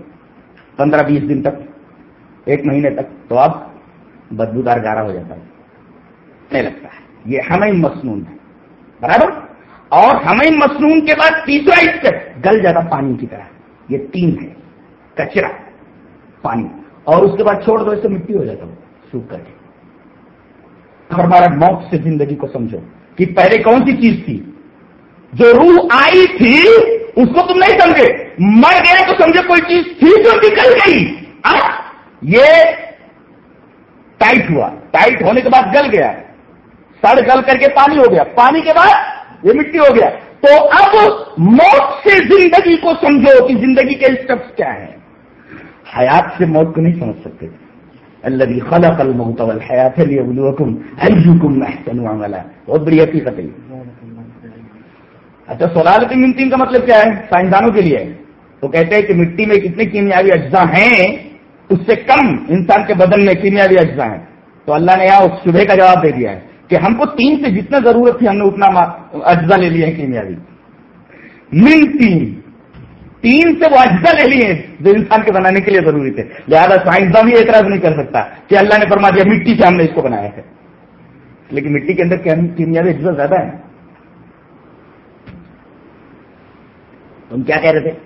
پندرہ بیس دن تک، ایک مہینے تک، تو اب بدبودار گارا ہو جاتا ہے۔ نہیں لگتا ہے۔ یہ ہمیں مصنون ہے۔ برابر؟ اور ہمیں مصنون کے بعد تیسرا اسٹیپ گل جاتا پانی کی طرح۔ یہ تین ہے، کچرا، پانی۔ اور اس کے بعد چھوڑ دو، اس سے مٹی ہو جاتا وہ سوکھ کر ہمارا موت سے زندگی کو سمجھو۔ کہ پہلے کون سی چیز تھی؟ جو روح آئی تھی، اس کو تم نہیں سمجھے۔ مر گئے تو سمجھے کوئی چیز تھی جو نکل گئی۔ یہ ٹائٹ ہوا۔ ٹائٹ ہونے کے بعد گل گیا۔ سڑ گل کر کے پانی ہو گیا۔ پانی کے بعد یہ مٹی ہو گیا۔ تو اب موت سے زندگی کو سمجھو کہ زندگی کے اسٹیپس کیا ہیں۔ حیات سے موت کو نہیں سمجھ سکتے۔ اللہ خلق الموت والحیات لیبلوکم ایجوکم احسن عملا. بہت بڑی حقیقت ہے اچھا سولال کی کا مطلب کیا ہے؟ سائنسدانوں کے لیے۔ تو کہتے ہیں کہ مٹی میں کتنے کیمیاوی اجزاء ہیں، اس سے کم انسان کے بدن میں کیمیاوی اجزاء ہیں۔ تو اللہ نے یہاں صبح کا جواب دے دیا ہے کہ ہم کو تین سے جتنا ضرورت تھی، ہم نے اتنا اجزا لے لیے ہیں کیمیاوی۔ من تین۔ تین سے وہ اجزا لے لیے جو انسان کے بنانے کے لیے ضروری تھے۔ لہٰذا سائنسداں بھی اعتراض نہیں کر سکتا کہ اللہ نے فرما دیا مٹی سے ہم نے اس کو بنایا ہے۔ لیکن مٹی کے اندر کیمیاوی اجزا زیادہ ہے تم کیا کہہ رہے تھے؟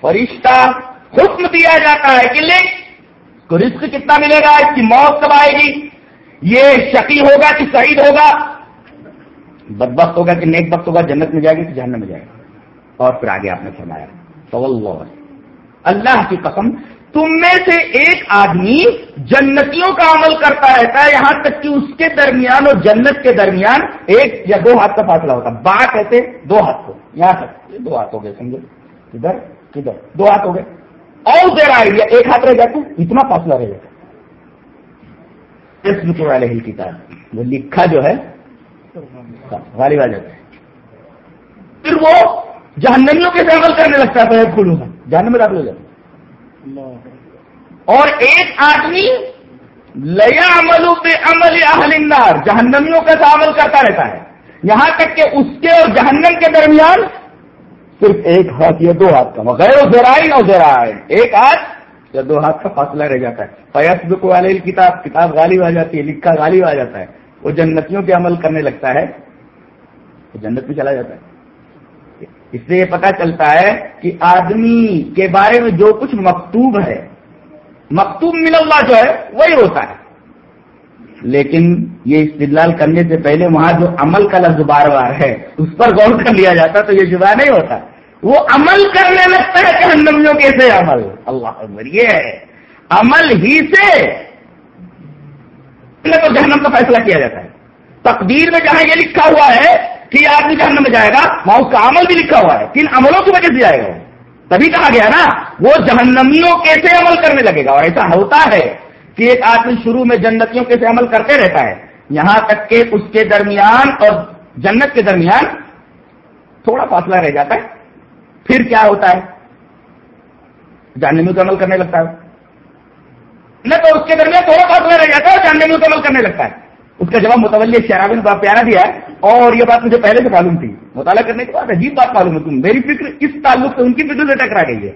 فرشتہ حکم دیا جاتا ہے کہ لے کو رزق کتنا ملے گا؟ اس کی موت کب آئے گی؟ یہ شکی ہوگا کہ شہید ہوگا؟ بدبخت ہوگا کہ نیک بخت ہوگا؟ جنت میں جائے گی کہ جہنم میں جائے گا اور پھر آگے آپ نے فرمایا تو اللہ کی قسم، تم میں سے ایک آدمی جنتیوں کا عمل کرتا رہتا ہے، یہاں تک کہ اس کے درمیان اور جنت کے درمیان ایک یا دو ہاتھ کا فاصلہ ہوتا ہے۔ با کہتے دو ہاتھ کو۔ یہاں تک۔ دو ہاتھ ہو گئے سمجھو کدھر؟ کدھر؟ دو ہاتھ ہو گئے۔ اور دیر آئے گیا ایک ہاتھ رہ جاتا اتنا فاصلہ رہ جاتا اس والے ہی کتاب وہ لکھا جو ہے غالب آ جاتا ہے پھر وہ جہنمیوں کے عمل کرنے لگتا ہے کھلوں گا۔ جہنم میں داخل ہو جاتا اور ایک آدمی لیا عملوں پہ عمل اہل النار، جہنمیوں کا عمل کرتا رہتا ہے۔ یہاں تک کہ اس کے اور جہنم کے درمیان صرف ایک ہاتھ یا دو ہاتھ کا غیر زرائن اور زرائن۔ ایک ہاتھ یا دو ہاتھ کا فاصلہ رہ جاتا ہے۔ فیصد کو والے کتاب کتاب غالب آ جاتی ہے، لکھا غالب آ جاتا ہے۔ وہ جنتیوں کے عمل کرنے لگتا ہے۔ وہ جنت میں چلا جاتا ہے۔ اس سے یہ پتا چلتا ہے کہ آدمی کے بارے میں جو کچھ مکتوب ہے، مکتوب من اللہ جو ہے، وہی ہوتا ہے۔ لیکن یہ استدلال کرنے سے پہلے وہاں جو عمل کا لفظ بار بار ہے، اس پر غور کر لیا جاتا تو یہ جدا نہیں ہوتا۔ وہ عمل کرنے لگتا ہے جہنمیوں کیسے عمل؟ اللہ اکبر، یہ ہے۔ عمل ہی سے تو جہنم کا فیصلہ کیا جاتا ہے۔ تقدیر میں جہاں یہ لکھا ہوا ہے کہ یہ آدمی جہنم میں جائے گا، وہاں اس کا عمل بھی لکھا ہوا ہے کن عملوں کی وجہ سے جائے گا تبھی کہا گیا نا، وہ جہنمیوں کیسے عمل کرنے لگے گا؟ اور ایسا ہوتا ہے کہ ایک آدمی شروع میں جنتیوں کیسے عمل کرتے رہتا ہے، یہاں تک کہ اس کے درمیان اور جنت کے درمیان تھوڑا فاصلہ رہ جاتا ہے۔ پھر کیا ہوتا ہے؟ جاننے میں عمل کرنے لگتا ہے۔ نہ تو اس کے درمیان تھوڑا فاصلہ رہ جاتا ہے جاننے میں عمل کرنے لگتا ہے۔ اس کا جواب متولی شہرابی نے بہت پیارا دیا ہے اور یہ بات مجھے پہلے سے معلوم تھی۔ مطالعہ کرنے کے بعد عجیب بات معلوم ہے تم۔ میری فکر اس تعلق سے ان کی فکر سے ٹکرا گئی ہے۔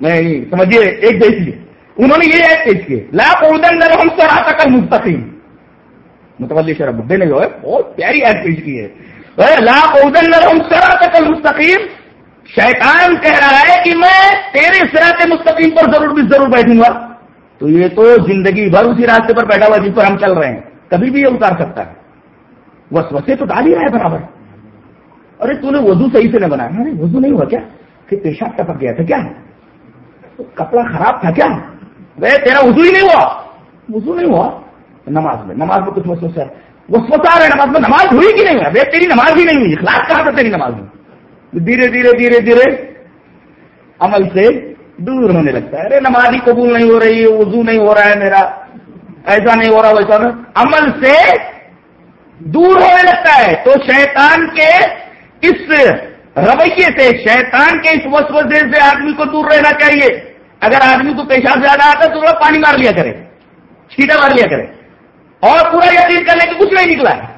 میں سمجھیے، ایک دیکھیے انہوں نے یہ ایڈ پیش کیے لاپ ادن ہم سر آتا مستقیم متولی شرح بڈے نے جو ہے بہت پیاری ایڈ پیش کی ہے۔ لاپ ادن ہم سر آتا مستقیم شیطان کہہ رہا ہے کہ میں تیرے سرات مستقیم پر ضرور بھی ضرور بیٹھوں گا۔ تو یہ تو زندگی بھر اسی راستے پر بیٹھا ہوا جس پر ہم چل رہے ہیں۔ کبھی بھی یہ اتار سکتا ہے۔ وسوسے تو ڈال ہی رہا ہے برابر۔ ارے تو نے وضو صحیح سے نہ بنایا۔ ارے وضو نہیں ہوا کیا؟ کہ پیشاب ٹپک گیا تھا، کیا؟ کپڑا خراب تھا، کیا؟ وہ تیرا وضو ہی نہیں ہوا۔ وضو نہیں ہوا۔ نماز میں نماز میں کچھ وسوسہ ہے۔ وسوسہ ہے، نماز میں نماز ہوئی کہ نہیں؟ ہے تیری نماز ہی نہیں ہوئی۔ اخلاق کہاں تھا تیری نماز میں دھیرے دھیرے دھیرے دھیرے۔ عمل سے دور ہونے لگتا ہے۔ ارے، نماز ہی قبول نہیں ہو رہی، وضو نہیں ہو رہا ہے میرا۔ ایسا نہیں ہو رہا ویسا عمل سے دور ہونے لگتا ہے۔ تو شیطان کے اس رویے سے، شیطان کے اس وسوسے سے آدمی کو دور رہنا چاہیے۔ اگر آدمی کو پیشاب زیادہ آتا ہے تو تھوڑا پانی مار لیا کرے چھیٹا مار لیا کرے۔ اور پورا یقین کرنے کے کچھ نہیں نکلا ہے۔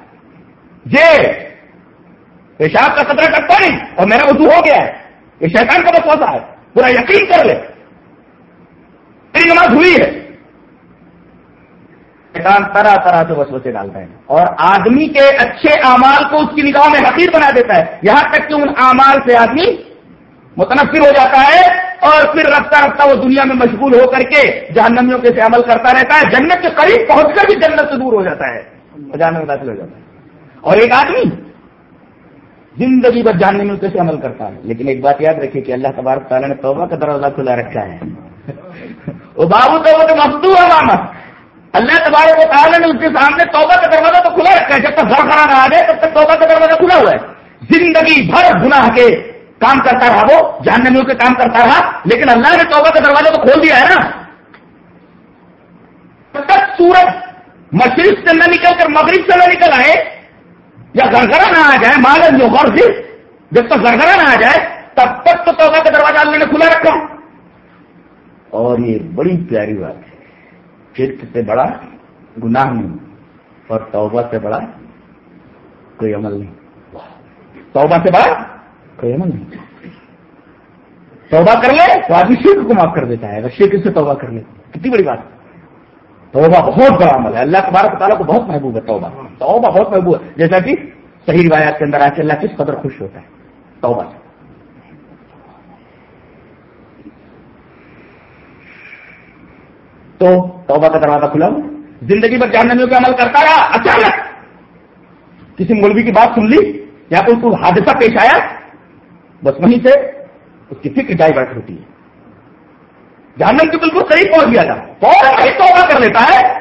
پیشاب کا خطرہ کرتا نہیں اور میرا وضو ہو گیا ہے۔ یہ شیطان کا وسوسہ ہے۔ پورا یقین کر لے۔ تیری نماز ہوئی ہے۔ شیطان طرح طرح سے وسوسے ڈالتا ہے اور آدمی کے اچھے اعمال کو اس کی نگاہوں میں حقیر بنا دیتا ہے۔ یہاں تک کہ ان اعمال سے آدمی متنفر ہو جاتا ہے اور پھر رفتہ رفتہ وہ دنیا میں مشغول ہو کر کے جہنمیوں کے سے عمل کرتا رہتا ہے۔ جنت کے قریب پہنچ کر بھی جنت سے دور ہو جاتا ہے۔ جاننے میں داخل ہو جاتا ہے۔ اور ایک آدمی زندگی بھر جاننے میں کیسے عمل کرتا ہے۔ لیکن ایک بات یاد رکھیے کہ اللہ تبارک تعالیٰ نے توبہ کا دروازہ کھلا رکھا ہے۔ وہ بابو تو وہ تو مفتو ہے اللہ تبارک تعالیٰ نے اس کے سامنے توبہ کا دروازہ تو کھلا رکھا ہے۔ جب تک گھر خراب آ جائے تب تک توبہ کا دروازہ کھلا ہوا ہے۔ زندگی بھر گناہ کے کام کرتا رہا وہ جاننے میں کام کرتا رہا، لیکن اللہ نے توبہ کا دروازہ تو کھول دیا ہے نا۔ تب تک سورج مشرق سے نہ نکل کر مغرب سے نہ نکل آئے، یا گرگرا نہ آ جائے مالن جو غور سے جب تک گرگرا نہ آ جائے، تب تک تو توبہ کا دروازہ اللہ نے کھلا رکھا۔ اور یہ بڑی پیاری بات ہے۔ چرک سے بڑا گناہ نہیں اور توبہ سے بڑا کوئی عمل نہیں۔ توبہ سے بڑا کوئی عمل نہیں۔ توبہ کر لے تو آدمی شرک کو معاف کر دیتا ہے۔ اگر شرک سے توبہ کر لے، کتنی بڑی بات۔ ہے توبہ بہت بڑا عمل ہے۔ اللہ تبارک تعالیٰ کو بہت محبوب ہے توبہ۔ توبہ بہت محبوب ہے۔ جیسا کہ صحیح روایات کے اندر آ کے اللہ کس قدر خوش ہوتا ہے۔ توبہ سے۔ تو توبہ کا دروازہ کھلا۔ زندگی میں جاننے میں عمل کرتا رہا، اچانک کسی مولوی کی بات سن لی، یا کوئی حادثہ پیش آیا، بس وہیں سے اس کی فکر ڈائیورٹ ہوتی ہے۔ جہنم کے بالکل صحیح پہنچ گیا تھا۔ فوراً توبہ کر لیتا ہے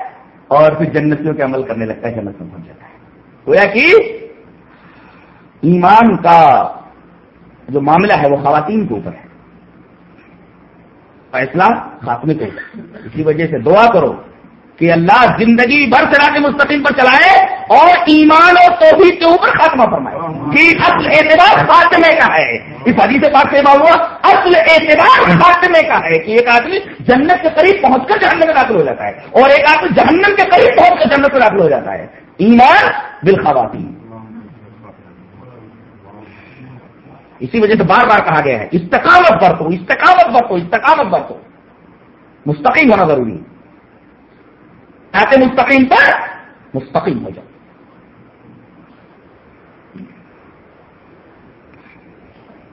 اور پھر جنتوں کے عمل کرنے لگتا ہے، جنت میں پہنچ جاتا ہے۔ گویا کہ ایمان کا جو معاملہ ہے، وہ خواتین کے اوپر ہے۔ فیصلہ خاتمے کے اوپر اسی وجہ سے دعا کرو کہ اللہ زندگی بھر سرات مستقیم پر چلائے اور ایمان اور توحید کے اوپر خاتمہ فرمائے۔ کہ اصل اعتبار خاتمے کا ہے۔ اس حدیث پاک سے ہوا، اصل اعتبار خاتمے کا ہے کہ ایک آدمی جنت کے قریب پہنچ کر جہنم میں داخل ہو جاتا ہے اور ایک آدمی جہنم کے قریب پہنچ کر جنت میں داخل ہو جاتا ہے۔ ایمان بالخواتین۔ اسی وجہ سے بار بار کہا گیا ہے، استقامت برتو استقامت برتو استقامت برتو۔ مستقیم ہونا ضروری ہے۔ آتے مستقیم پر مستقیم ہو جاؤ۔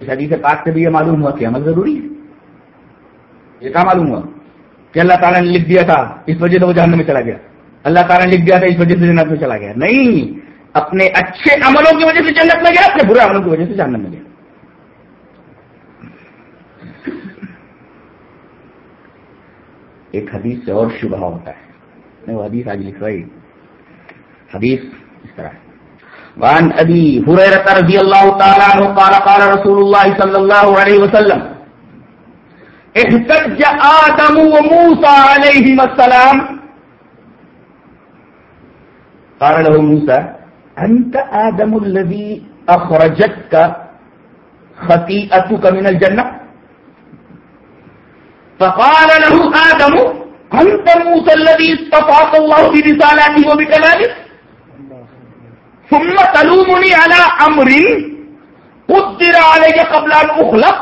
اس حدیث پاک سے بھی یہ معلوم ہوا کہ عمل ضروری ہے۔ یہ کیا معلوم ہوا؟ کہ اللہ تعالیٰ نے لکھ دیا تھا، اس وجہ سے وہ جہنم میں چلا گیا۔ اللہ تعالیٰ نے لکھ دیا تھا، اس وجہ سے جنت میں چلا گیا۔ نہیں، اپنے اچھے عملوں کی وجہ سے جنت میں گیا، اپنے برے عملوں کی وجہ سے جہنم میں گیا۔ ایک حدیث سے اور شبہ ہوتا ہے۔ میں وہ حدیث آج لکھ رہی۔ حدیث اس طرح وعن ابي هريره رضي الله تعالى عنه قال قال رسول الله صلى الله عليه وسلم، احتج آدم وموسى عليهما السلام۔ قال له موسى أنت آدم الذي أخرجتك خطيئتك من الجنة فقال له آدم، أنت موسى الذي اصطفاك الله برسالاته وبكلامه؟ ثم تلومني على أمر قدر علي قبل أن أخلق.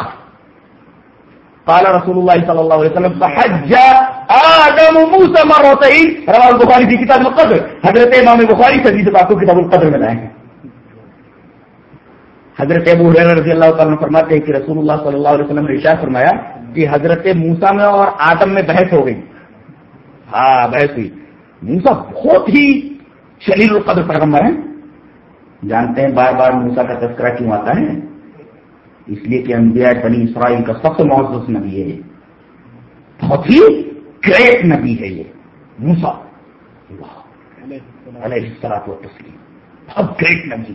قال رسول الله صلى الله عليه وسلم، فحج آدم موسى مرتين. رواه البخاري في كتاب القدر. حضرت امام بخاری حدیث بات کو کتاب القدر میں لائے ہیں۔ حضرت ابو حریر رضی اللہ تعالیٰ فرماتے ہیں کہ رسول اللہ صلی اللہ علیہ وسلم نے ارشاد فرمایا کہ حضرت موسا میں اور آدم میں بحث ہو گئی۔ ہاں بحث ہوئی۔ موسا بہت ہی شلیل القدر پیغمبر ہیں۔ جانتے ہیں بار بار موسا کا تذکرہ کیوں آتا ہے؟ اس لیے کہ انبیاء بنی اسرائیل کا سب سے محسوس نبی ہے یہ۔ بہت ہی گریٹ نبی ہے یہ۔ موسا علیہ السلاط و تسلیم بہت گریٹ نبی۔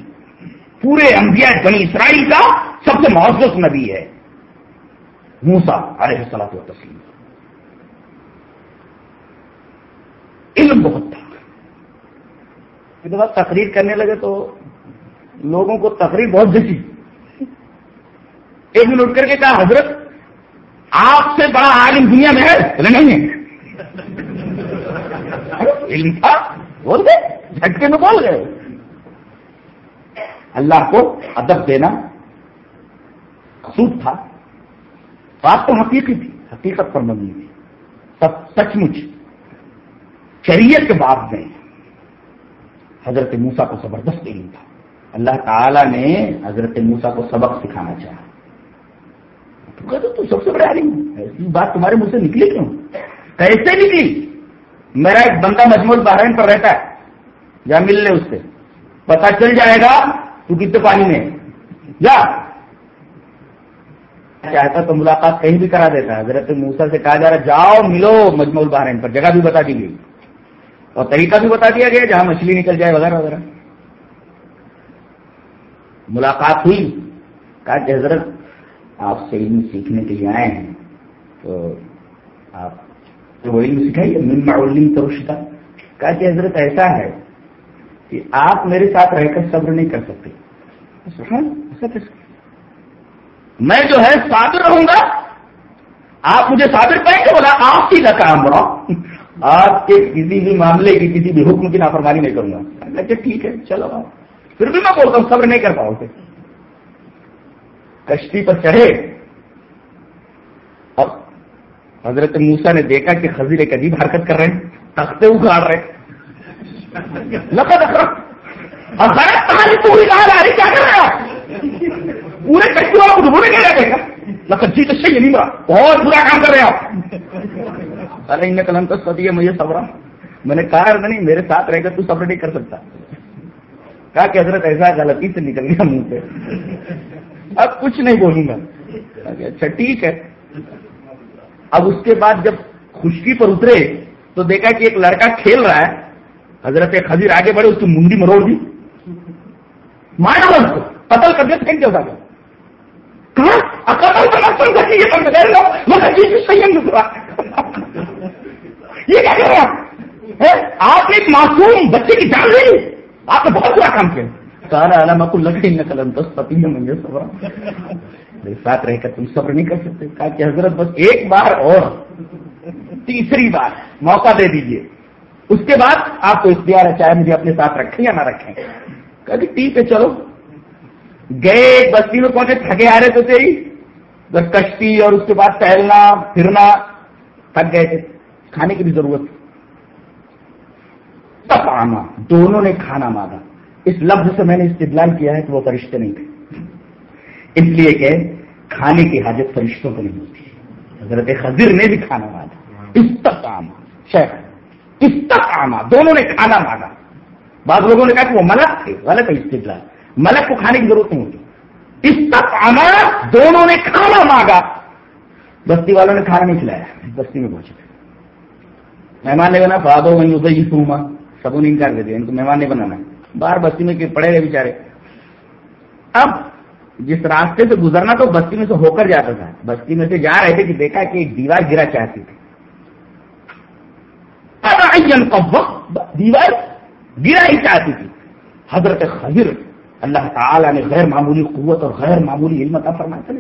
پورے انبیاء بنی اسرائیل کا سب سے معزز نبی ہے۔ موسا علیہ السلاط و تسلیم علم بہت تھا۔ اس کے بعد تقریر کرنے لگے تو لوگوں کو تقریر بہت جچی ایک منٹ اٹھ کر کے کہا، حضرت، آپ سے بڑا عالم دنیا میں ہے؟ بولے نہیں ہے۔ علم تھا؟ بول گئے، جھٹکے میں بول گئے۔ اللہ کو ادب دینا سوٹ تھا۔ بات تو حقیقی تھی، حقیقت پر مبنی تھی۔ سب سچ مچ شریعت کے بعد میں حضرت موسا کو زبردست علم تھا۔ اللہ تعالی نے حضرت موسا کو سبق سکھانا چاہا۔ تو کہتے، تو سب سے بڑے عالم ایسی بات تمہارے منہ سے نکلی کیوں؟ کیسے نکلی؟ میرا ایک بندہ مجموع بحرین پر رہتا ہے یا مل لے اس سے۔ پتا چل جائے گا تو کتنے پانی میں۔ جا۔ چاہتا تو ملاقات کہیں بھی کرا دیتا حضرت موسا سے کہا جا رہا جاؤ، ملو مجموع بحرین پر، جگہ بھی بتا دی گئی۔ اور طریقہ بھی بتا دیا گیا جہاں مچھلی نکل جائے، وغیرہ وغیرہ۔ ملاقات ہوئی۔ کہا کہ حضرت، آپ سے علم سیکھنے کے لیے آئے ہیں۔ تو آپ وہ علم سکھائیے مما علم ترشتا کہا کہ حضرت، ایسا ہے کہ آپ میرے ساتھ رہ کر صبر نہیں کر سکتے۔ میں جو ہے صابر رہوں گا؟ آپ مجھے صابر کہیں گے بولا؟ آپ ہی کا کام بڑا آپ کے کسی بھی معاملے کی کسی بھی حکم کی نافرمانی نہیں کروں گا۔ جی ٹھیک ہے، چلو آپ پھر بھی میں بولتا ہوں، صبر نہیں کر پاؤ گے کشتی پر چڑھے۔ اب حضرت موسا نے دیکھا کہ خزیر ایک عجیب حرکت کر رہے ہیں، تختے اگاڑ رہے لقد کہانی پوری کہا رہا کیا کر رہا پورے کشتی والا کو کیا جائے گا لقد جی تو صحیح نہیں مرا بہت برا کام کر رہے آپ ارے ان کلم تو سب مجھے صبر میں نے کہا نہیں، میرے ساتھ رہ کر تو صبر نہیں کر سکتا۔ کہا کہ حضرت ایسا غلطی سے نکل گیا منہ سے۔ اب کچھ نہیں بولوں گا۔ اچھا ٹھیک ہے۔ اب اس کے بعد جب خشکی پر اترے تو دیکھا کہ ایک لڑکا کھیل رہا ہے۔ حضرت خزیر آگے بڑھے، اس کی منڈی مروڑ دی۔ مارا اس کو، قتل کر دیا پھینک دیا یہ کیا کر رہا آپ؟ ایک معصوم بچے کی جان لے آپ نے بہت برا کام کیا۔ سارا علامہ کو لگے نہ قلم دس پتی ہے مجھے صبر میرے ساتھ رہ کر تم صبر نہیں کر سکتے۔ کہا کہ حضرت، بس ایک بار اور۔ تیسری بار۔ موقع دے دیجیے۔ اس کے بعد آپ کو اختیار ہے چاہے مجھے اپنے ساتھ رکھیں یا نہ رکھیں۔ کہا کہ ٹھیک ہے، چلو۔ گئے بستی میں پہنچے تھکے آ رہے تو تھے بس کشتی اور اس کے بعد ٹہلنا، پھرنا، تھک گئے تھے۔ کھانے کی بھی ضرورت تھی۔ تب آنا دونوں نے کھانا مانگا۔ اس لفظ سے میں نے استدلال کیا ہے کہ وہ فرشتے نہیں تھے۔ اس لیے کہ کھانے کی حاجت فرشتوں کو نہیں ہوتی۔ حضرت خضر نے بھی کھانا مانگا۔ اس تک آنا شیخ اس تک آنا دونوں نے کھانا مانگا۔ بعض لوگوں نے کہا کہ وہ ملک تھے غلط ہے استدلال ملک کو کھانے کی ضرورت نہیں ہوتی۔ اس تک آنا دونوں نے کھانا مانگا۔ بستی والوں نے کھانا نہیں کھلایا بستی میں پہنچے۔ مہمان نے بنا، فادو میں ادھر ہی سوما سب نے انکار کر دیا، ان کو مہمان نہیں بنانا باہر بستی میں پڑے رہے بےچارے اب جس راستے سے گزرنا تو بستی میں سے ہو کر جاتا تھا۔ بستی میں سے جا رہے تھے کہ دیکھا کہ ایک دیوار گرا چاہتی تھی۔ دیوار گرا ہی چاہتی تھی۔ حضرت خضر اللہ تعالی نے غیر معمولی قوت اور غیر معمولی علم عطا فرمایا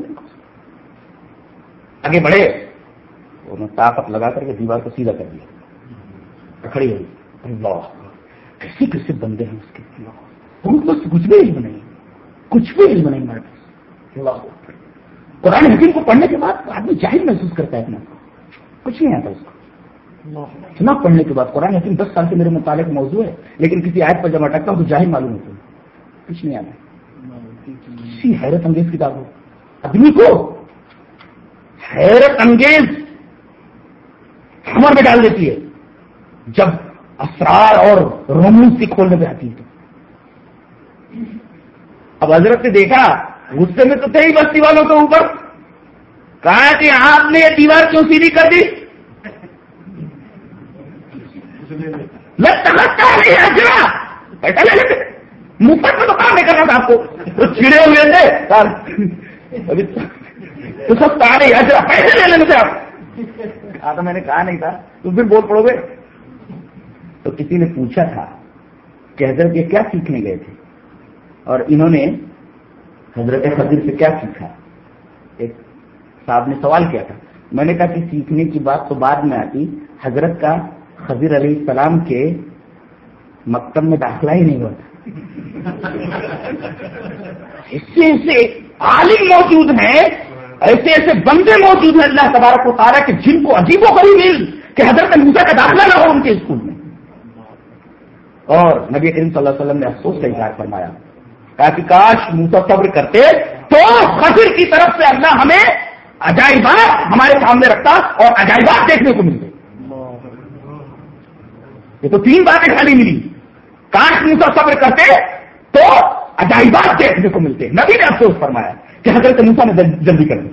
آگے بڑھے۔ تو میں طاقت لگا کر کے دیوار کو سیدھا کر دیا۔ کھڑی ہوئی اللہ۔ کیسے کیسے بندے ہیں اس کے۔ ان کو کچھ بھی علم نہیں۔ کچھ بھی علم نہیں میرے پاس اللہ۔ قرآن حکیم کو پڑھنے کے بعد آدمی جاہل محسوس کرتا ہے اپنا کچھ نہیں آتا اس کو۔ اتنا پڑھنے کے بعد قرآن حکیم دس سال سے میرے متعلق موضوع ہے، لیکن کسی آیت پر جب اٹکتا ہوں تو جاہل معلوم ہوتا ہے کچھ نہیں آتا۔ کسی حیرت انگیز کتاب ہو آدمی کو حیرت انگیز ہمر میں ڈال دیتی ہے۔ جب اسرار اور روموز کی کھولنے پہ آتی ہے تو اب حضرت نے دیکھا، غصے میں تو تھے ہی بستی والوں کے اوپر۔ کہا کہ آپ نے یہ دیوار کیوں سیدھی کر دی؟ مفت میں تو کام نہیں کرنا تھا آپ کو۔ وہ چھڑے ہوئے تھے۔ تو سب نہیں اجرا پیسے لے لینے تھے آپ۔ کہا تو میں نے کہا نہیں تھا۔ تم پھر بول پڑو گے۔ تو کسی نے پوچھا تھا کہ حضرت یہ کیا سیکھنے گئے تھے؟ اور انہوں نے حضرت خضر سے کیا سیکھا؟ ایک صاحب نے سوال کیا تھا۔ میں نے کہا کہ سیکھنے کی بات تو بعد میں آتی۔ حضرت کا خضر علیہ السلام کے مکتب میں داخلہ ہی نہیں ہوتا ایسے ایسے عالم موجود ہیں، ایسے ایسے بندے موجود ہیں اللہ تبارک و تعالیٰ کے، جن کو عجیب و غریب مل کہ حضرت موسا کا داخلہ نہ ہو ان کے اسکول میں۔ اور نبی کریم صلی اللہ علیہ وسلم نے افسوس کا اظہار فرمایا۔ کہا کہ کاش موسا صبر کرتے تو خضر کی طرف سے اللہ ہمیں عجائبات ہمارے سامنے رکھتا اور عجائبات دیکھنے کو ملتے۔ یہ تو تین باتیں خالی ملی۔ کاش موسا صبر کرتے تو عجائبات دیکھنے کو ملتے۔ نبی نے افسوس فرمایا کہ حضرت موسا نے جلدی کر دی۔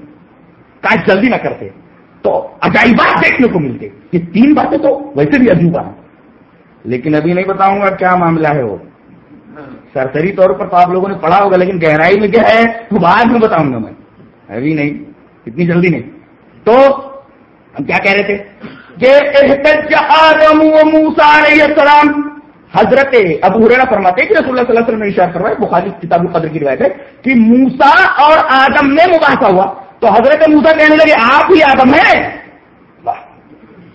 کاش جلدی نہ کرتے تو عجائبات دیکھنے کو ملتے۔ یہ تین باتیں تو ویسے بھی عجوبہ ہیں لیکن ابھی نہیں بتاؤں گا کیا معاملہ ہے وہ۔ سرسری طور پر تو آپ لوگوں نے پڑھا ہوگا، لیکن گہرائی میں کیا ہے وہ بعد میں بتاؤں گا میں۔ ابھی نہیں، اتنی جلدی نہیں۔ تو ہم کیا کہہ رہے تھے؟ کہ آدم و موسا علیہ السلام حضرت ابو ہریرا فرماتے کہ رسول اللہ صلی اللہ علیہ وسلم نے اشار فرمایا، بخاری کتاب القدر کی روایت ہے کہ موسا اور آدم میں مباحثہ ہوا۔ تو حضرت موسا کہنے لگے، آپ ہی آدم ہیں؟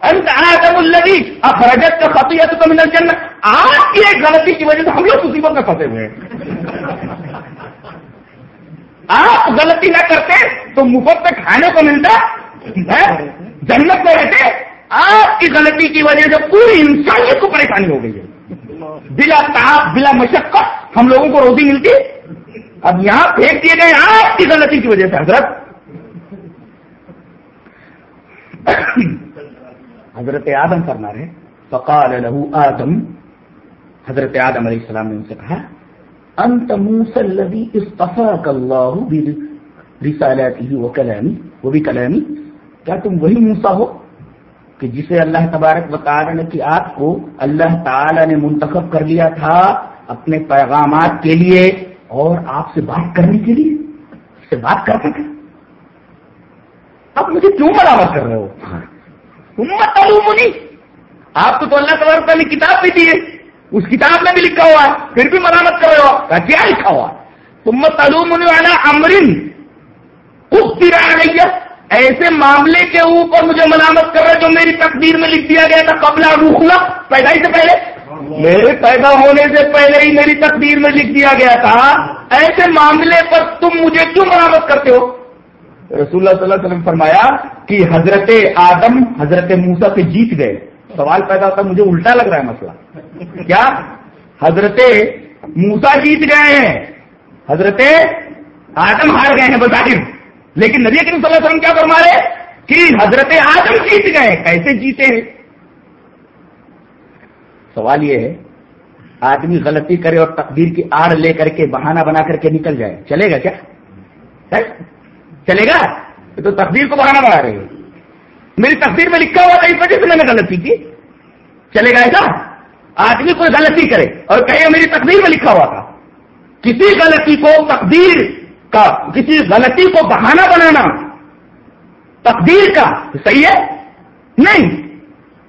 انت آدم الذي اخرجت خطيئتك من الجنه آپ کی ایک غلطی کی وجہ سے ہم لوگ مصیبت میں پھنسے ہوئے ہیں۔ آپ غلطی نہ کرتے تو مفت میں کھانے کو ملتا جنت میں رہتے آپ کی غلطی کی وجہ سے پوری انسانیت کو پریشانی ہو گئی ہے۔ بلا تاپ بلا مشقت ہم لوگوں کو روزی ملتی۔ اب یہاں پھینک دیے گئے آپ کی غلطی کی وجہ سے، حضرت۔ حضرت آدم فرما رہے فقال له آدم، حضرت آدم علیہ السلام نے ان سے کہا، انت موسى الذي اصطفاك الله برسالته وكلامه وبكلامه کیا تم وہی موسا ہو؟ کہ جسے اللہ تبارک بطالہ نے کہ آپ کو اللہ تعالی نے منتخب کر لیا تھا اپنے پیغامات کے لیے اور آپ سے بات کرنے کے لیے سے بات کرتا تھا اب مجھے کیوں ملامت کر رہے ہو؟ امت علومنی آپ کو تو اللہ تبارک نے کتاب بھی دی ہے۔ اس کتاب میں بھی لکھا ہوا ہے، پھر بھی مرامت کر رہے ہو۔ کیا لکھا ہوا امت علومنی والا امرن کچھ رہی ایسے معاملے کے اوپر مجھے ملامت کر رہے جو میری تقدیر میں لکھ دیا گیا تھا قبل روخلا پیدائی سے پہلے۔ میرے پیدا ہونے سے پہلے ہی میری تقدیر میں لکھ دیا گیا تھا۔ ایسے معاملے پر تم مجھے کیوں مرامت کرتے ہو؟ رسول اللہ صلی اللہ علیہ وسلم فرمایا کہ حضرت آدم، حضرت موسا سے جیت گئے۔ سوال پیدا ہوتا مجھے الٹا لگ رہا ہے مسئلہ۔ کیا؟ حضرت موسا جیت گئے ہیں۔ حضرت آدم ہار گئے ہیں، بظاہر۔ لیکن نبی کریم صلی اللہ علیہ وسلم کیا فرما رہے کہ حضرت آدم جیت گئے، کیسے جیتے ہیں؟ سوال یہ ہے، آدمی غلطی کرے اور تقدیر کی آڑ لے کر کے بہانہ بنا کر کے نکل جائے، چلے گا کیا؟ چلے گا؟ تو تقدیر کو بہانا بنا رہے میری تقدیر میں لکھا ہوا تھا، اس وجہ سے میں نے غلطی کی۔ چلے گا ایسا؟ آدمی کوئی غلطی کرے اور کہے، میری تقدیر میں لکھا ہوا تھا۔ کسی غلطی کو تقدیر کا کسی غلطی کو بہانا بنانا تقدیر کا صحیح ہے؟ نہیں۔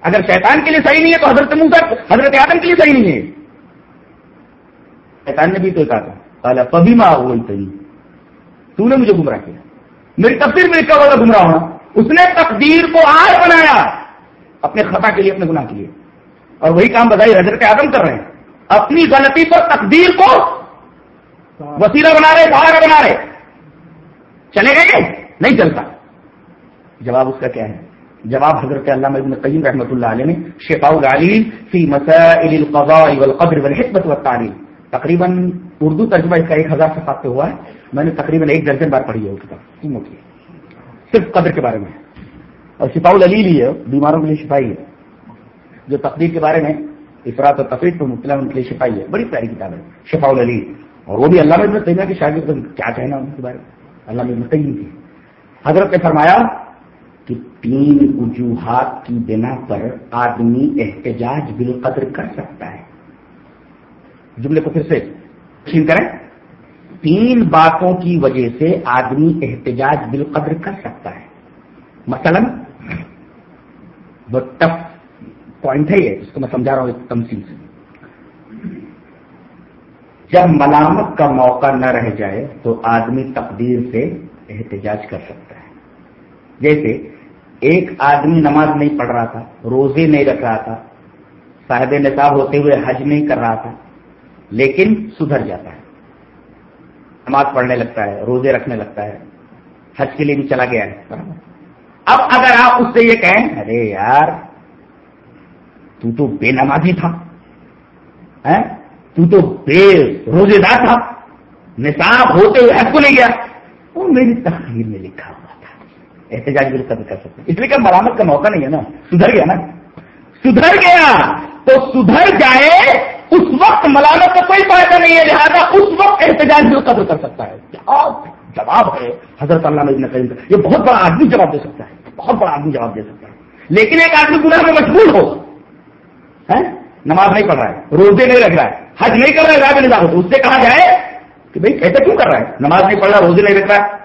اگر شیطان کے لیے صحیح نہیں ہے تو حضرت منہ حضرت آدم کے لیے صحیح نہیں ہے۔ شیطان نے بھی تو کہا تھا کبھی ماں وہی صحیح تو نے مجھے گمراہ کیا۔ میری تفسیر میں لکھا ہوا گمراہ ہونا۔ اس نے تقدیر کو آر بنایا۔ اپنے خطا کے لیے، اپنے گناہ کے لیے۔ اور وہی کام بتائی حضرت آدم کر رہے ہیں۔ اپنی غلطی پر تقدیر کو وسیلہ بنا رہے بہارا بنا رہے۔ چلے گئے نہیں چلتا؟ جواب اس کا کیا ہے؟ جواب حضرت علامہ ابن قیم رحمۃ اللہ علیہ نے، شفاء العلیم فی مسائل القضاء والقدر والحکمت والتعلیم تقریباً اردو ترجمہ اس کا ایک ہزار صفحات پہ ہوا ہے۔ میں نے تقریباً ایک درجن بار پڑھی ہے وہ کتاب۔ کی صرف قدر کے بارے میں۔ اور شفاء العلیل ہی ہے، بیماروں کے لیے شفائی ہے۔ جو تقدیر کے بارے میں افراد و تفریح پر مبتلا ان کے لیے شفائی ہے۔ بڑی پیاری کتاب ہے، شفاء العلیل اور وہ بھی اللہ ابن تیمیہ کے شاگرد کیا کہنا ان کے بارے میں؟ اللہ ابن قیم کی۔ حضرت نے فرمایا کہ تین وجوہات کی بنا پر آدمی احتجاج بالقدر کر سکتا ہے۔ جملے کو پھر سے چھین کریں۔ تین باتوں کی وجہ سے آدمی احتجاج بالقدر کر سکتا ہے۔ مثلا، وہ ٹف پوائنٹ ہے یہ، اس کو میں سمجھا رہا ہوں ایک تمثیل سے۔ جب ملامت کا موقع نہ رہ جائے تو آدمی تقدیر سے احتجاج کر سکتا ہے۔ جیسے ایک آدمی نماز نہیں پڑھ رہا تھا، روزے نہیں رکھ رہا تھا، صاحب نصاب ہوتے ہوئے حج نہیں کر رہا تھا، لیکن سدھر جاتا ہے۔ نماز پڑھنے لگتا ہے، روزے رکھنے لگتا ہے، حج کے لیے بھی چلا گیا ہے۔ اب اگر آپ اس سے یہ کہیں، ارے یار، تو تو بے نمازی تھا۔ ہاں؟ تو تو بے روزے دار تھا۔ نصاب ہوتے ہوئے کو نہیں گیا۔ وہ میری تقریر میں لکھا ہوا تھا۔ احتجاج بالقدر کر سکتے۔ اس لیے کہ مرامت کا موقع نہیں ہے نا۔ سدھر گیا نا۔ سدھر گیا۔ تو سدھر جائے، اس وقت ملامت کا کوئی فائدہ نہیں ہے۔ لہٰذا اس وقت احتجاج بالقدر کر سکتا ہے۔ کیا جواب ہے؟ حضرت اللہ نے یہ بہت بڑا آدمی جواب دے سکتا ہے۔ بہت بڑا آدمی جواب دے سکتا ہے۔ لیکن ایک آدمی گناہ میں مشغول ہو۔ نماز نہیں پڑھ رہا ہے۔ روزے نہیں رکھ رہا ہے۔ حج نہیں کر رہا ہے نظام۔ اس سے کہا جائے کہ بھائی ایسا کیوں کر رہا ہے؟ نماز نہیں پڑھ رہا، روزے نہیں رکھ رہا۔ ہے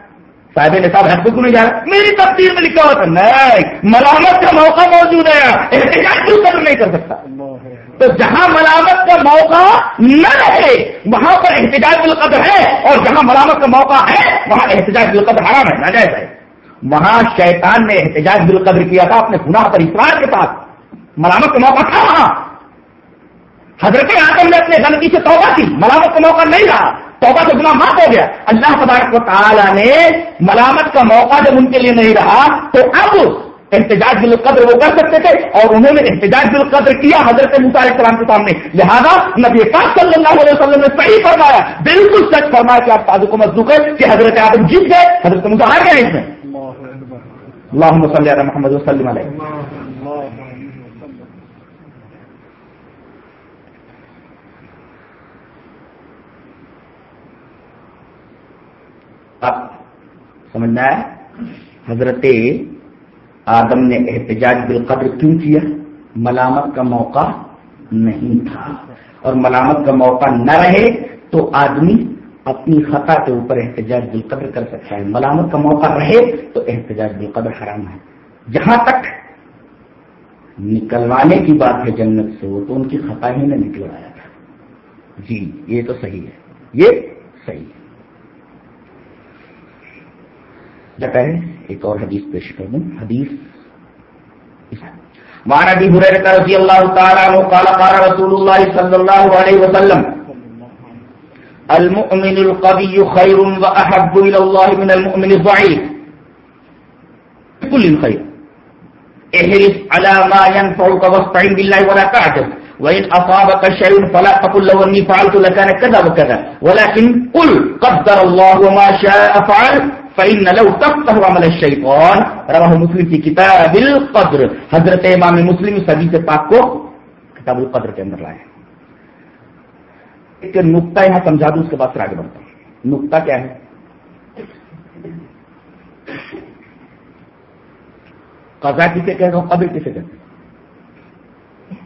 صاحب نصاب حج کو کیوں نہیں جا رہا؟ میری تفصیل میں لکھا ہوا تھا، نہیں، ملامت کا موقع موجود ہے۔ احتجاج کیوں کر نہیں کر سکتا؟ تو جہاں ملامت کا موقع نہ رہے، وہاں پر احتجاج بالقدر ہے، اور جہاں ملامت کا موقع ہے، وہاں احتجاج بالقدر حرام ہے، ناجائز ہے۔ وہاں شیطان نے احتجاج بالقدر کیا تھا، اپنے گناہ پر اصرار کے ساتھ۔ ملامت کا موقع تھا وہاں۔ حضرت آدم نے اپنے غلطی سے توبہ کی ملامت کا موقع نہیں رہا۔ توبہ سے گناہ معاف ہو گیا۔ اللہ تبارک و تعالیٰ نے ملامت کا موقع جب ان کے لیے نہیں رہا تو اب احتجاج بالقدر وہ کر سکتے تھے اور انہوں نے احتجاج بالقدر کیا حضرت علیہ السلام کے سامنے۔ لہٰذا نبی پاک صلی اللہ علیہ وسلم نے صحیح فرمایا بالکل سچ فرمایا کہ آپ تازو کو مزدوق ہے کہ حضرت آدم جیت گئے حضرت مسا ہار گئے اس میں۔ اللہ صلی علی محمد وسلم علیہ اب سمجھنا ہے، حضرت آدم نے احتجاج بالقدر کیوں کیا؟ ملامت کا موقع نہیں تھا۔ اور ملامت کا موقع نہ رہے تو آدمی اپنی خطا کے اوپر احتجاج بالقدر کر سکتا ہے۔ ملامت کا موقع رہے تو احتجاج بالقدر حرام ہے۔ جہاں تک نکلوانے کی بات ہے جنت سے، وہ تو ان کی خطا ہی نے نکلوایا تھا۔ جی یہ تو صحیح ہے۔ یہ صحیح ہے۔ جب ایک اور حدیث پیش کر دوں حدیث وعن ابي هريره رضي الله تعالى عنه قال قال رسول الله صلى الله عليه وسلم، المؤمن القوي خير واحب الى الله من المؤمن الضعيف كل خير احرص على ما ينفعك واستعن بالله ولا تعجز وإن أصابك شيء فلا تقل له أني فعلت لكان كذا وكذا ولكن قل قدر الله وما شاء فعل۔ فإن لو تفتح عمل الشيطان رواه مسلم في كتاب القدر. حضرت امام مسلم صدی سے پاک کو کتاب القدر کے اندر لائے ایک نقطہ یہاں سمجھا دوں، اس کے بعد پھر آگے بڑھتا ہوں. نقطہ کیا ہے؟ قضا کسے کہہ رہا ہوں؟ قدر کسے کہتے ہیں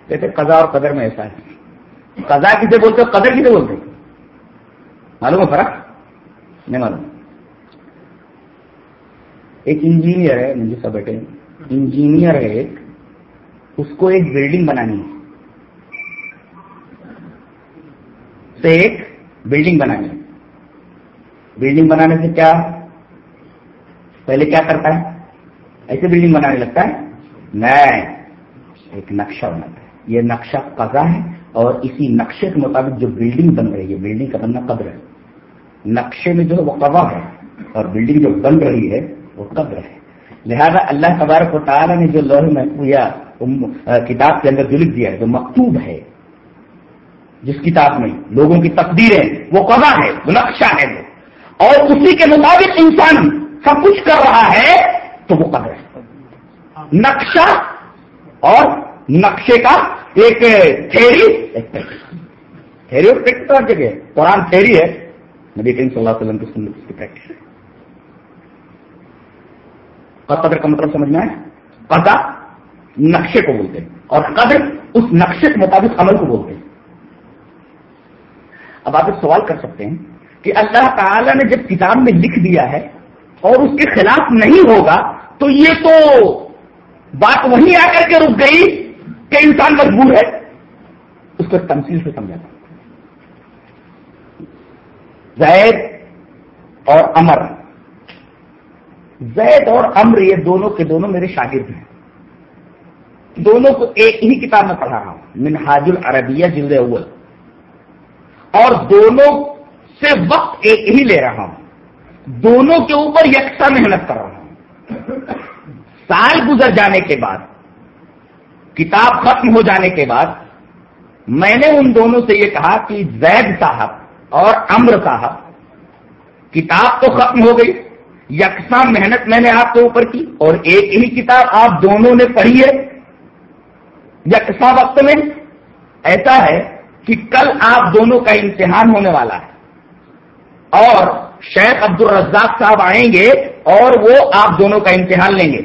کہتے قضا اور قدر میں ایسا ہے. قضا کسے بولتے ہو قدر کسے بولتے معلوم ہے فرق؟ نہیں معلوم. ایک انجینئر ہے، مجھے سب بیٹے انجینئر ہے ایک، اس کو ایک بلڈنگ بنانی ہے۔ سے ایک بلڈنگ بنانی ہے۔ بلڈنگ بنانے سے کیا؟ پہلے کیا کرتا ہے؟ ایسے بلڈنگ بنانے لگتا ہے۔ نہیں ایک نقشہ بناتا ہے۔ یہ نقشہ قضا ہے اور اسی نقشے کے مطابق جو بلڈنگ بن رہی ہے بلڈنگ کا بننا قدر ہے۔ نقشے میں جو ہے وہ قضا ہے اور بلڈنگ جو بن رہی ہے وہ قدر ہے۔ لہذا اللہ تبارک و تعالیٰ نے جو لوہے محفوظ کتاب کے اندر جو لکھ دیا ہے، جو مکتوب ہے، جس کتاب میں لوگوں کی تقدیریں، وہ قضا ہے، وہ نقشہ ہے وہ۔ اور اسی کے مطابق انسان سب کچھ کر رہا ہے، تو وہ قدر ہے۔ نقشہ اور نقشے کا ایک تھیری تھیری اور پریکٹس جگہ قرآن تھیری ہے، نبی کریم صلی اللہ علیہ وسلم کی سنت کی پریکٹس ہے قدر کا مطلب سمجھ میں آئے قدا نقشے کو بولتے ہیں اور قدر اس نقشے کے مطابق عمل کو بولتے ہیں۔ اب آپ ایک سوال کر سکتے ہیں کہ اللہ تعالی نے جب کتاب میں لکھ دیا ہے اور اس کے خلاف نہیں ہوگا تو یہ تو بات وہیں آ کر کے رک گئی کہ انسان مجبور ہے۔ اس کو تنصیل سے سمجھا زید اور امر زید اور امر یہ دونوں کے دونوں میرے شاگرد ہیں۔ دونوں کو ایک ہی کتاب میں پڑھا رہا ہوں۔ منہاج العربیہ، جلد اول۔ اور دونوں سے وقت ایک ہی لے رہا ہوں۔ دونوں کے اوپر یکساں محنت کر رہا ہوں۔ سال گزر جانے کے بعد، کتاب ختم ہو جانے کے بعد، میں نے ان دونوں سے یہ کہا کہ زید صاحب اور امر صاحب، کتاب تو ختم ہو گئی۔ یکساں محنت میں نے آپ کے اوپر کی اور ایک ہی کتاب آپ دونوں نے پڑھی ہے یکساں وقت میں ایسا ہے کہ کل آپ دونوں کا امتحان ہونے والا ہے اور شیخ عبد الرزاق صاحب آئیں گے اور وہ آپ دونوں کا امتحان لیں گے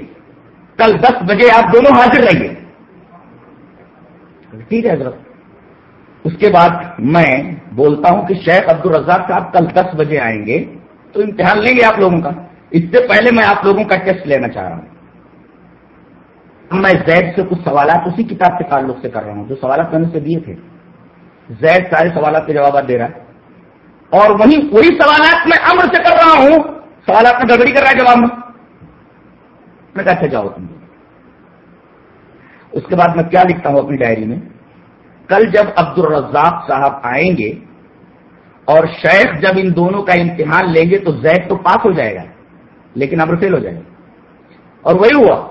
کل دس بجے آپ دونوں حاضر رہیں گے ٹھیک ہے حضرت۔ اس کے بعد میں بولتا ہوں کہ شیخ عبد الرزاق صاحب کل دس بجے آئیں گے تو امتحان لیں گے آپ لوگوں کا۔ اس سے پہلے میں آپ لوگوں کا ٹیسٹ لینا چاہ رہا ہوں۔ میں زید سے کچھ سوالات اسی کتاب کے تعلق سے کر رہا ہوں جو سوالات میں نے سے دیے تھے۔ زید سارے سوالات کے جوابات دے رہا ہے۔ اور وہی وہی سوالات میں امر سے کر رہا ہوں۔ سوالات میں گڑبڑی کر رہا ہے جواب میں۔ میں کہتے اچھا جاؤ تم۔ اس کے بعد میں کیا لکھتا ہوں اپنی ڈائری میں؟ کل جب عبد الرزاق صاحب آئیں گے اور شیخ جب ان دونوں کا امتحان لیں گے تو زید تو پاس ہو جائے گا۔ لیکن امر فیل ہو جائے اور وہی ہوا۔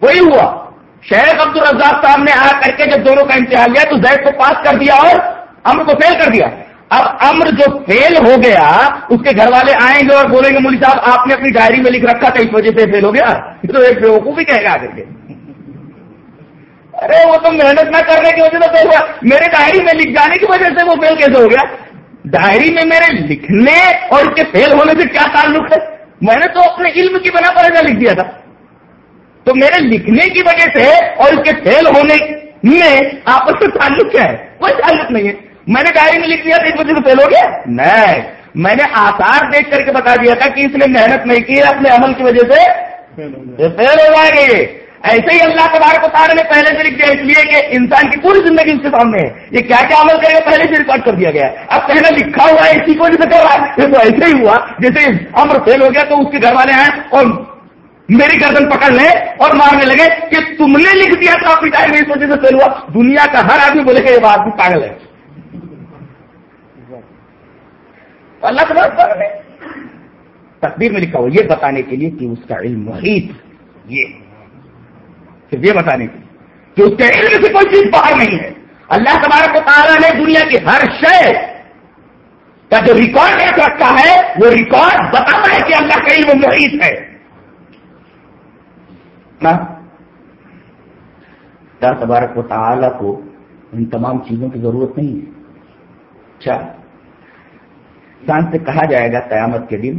وہی ہوا۔ شیخ عبد الرزاق صاحب نے آ کر کے جب دونوں کا امتحان لیا تو زید کو پاس کر دیا اور امر کو فیل کر دیا۔ اب امر جو فیل ہو گیا، اس کے گھر والے آئیں گے اور بولیں گے مولی صاحب، آپ نے اپنی ڈائری میں لکھ رکھا تھا، اس وجہ سے فیل ہو گیا۔ تو ایک بیوقوف بھی کہے گا آ کر کے ارے وہ تو محنت نہ کرنے کی وجہ سے فیل ہوا۔ میرے ڈائری میں لکھ جانے کی وجہ سے وہ فیل کیسے ہو گیا؟ ڈائری میں میرے لکھنے اور اس کے فیل ہونے سے کیا تعلق ہے؟ میں نے تو اپنے علم کی بنا پر ایسا لکھ دیا تھا۔ تو میرے لکھنے کی وجہ سے اور اس کے فیل ہونے میں آپس میں تعلق کیا ہے؟ کوئی تعلق نہیں ہے۔ میں نے ڈائری میں لکھ دیا تھا، اس وجہ سے فیل ہو گیا؟ نہیں۔ میں نے آثار دیکھ کر کے بتا دیا تھا کہ اس نے محنت نہیں کی، اپنے عمل کی وجہ سے فیل ہو جائے گا یہ ایسے ہی اللہ تبارک و تعالیٰ نے پہلے سے لکھ دیا اس لیے کہ انسان کی پوری زندگی اس کے سامنے ہے۔ یہ کیا کیا عمل کرے گا؟ پہلے سے ریکارڈ کر دیا گیا ہے۔ اب پہلے لکھا ہوا ہے، اسی کو وجہ سے کر رہا ہے۔ یہ تو ایسے ہی ہوا، جیسے امر فیل ہو گیا تو اس کے گھر والے آئے اور میری گردن پکڑ لیں اور مارنے لگے کہ تم نے لکھ دیا تھا، اپنی ٹائم اس وجہ سے فیل ہوا۔ دنیا کا ہر آدمی بولے کہ یہ بات بھی پاگل ہے۔ اللہ تبارک نے تقدیر میں لکھا ہوا یہ بتانے کے لیے کہ اس کا علم محیط یہ صرف یہ بتانے کے لیے کہ اس کے علم سے کوئی چیز باہر نہیں ہے۔ اللہ تبارک و تعالیٰ نے دنیا کی ہر شے کا جو ریکارڈ ایک رکھا ہے، وہ ریکارڈ بتاتا ہے کہ اللہ کا علم محیط ہے۔ اللہ تبارک و تعالیٰ کو ان تمام چیزوں کی ضرورت نہیں ہے۔ اچھا انسان سے کہا جائے گا قیامت کے دن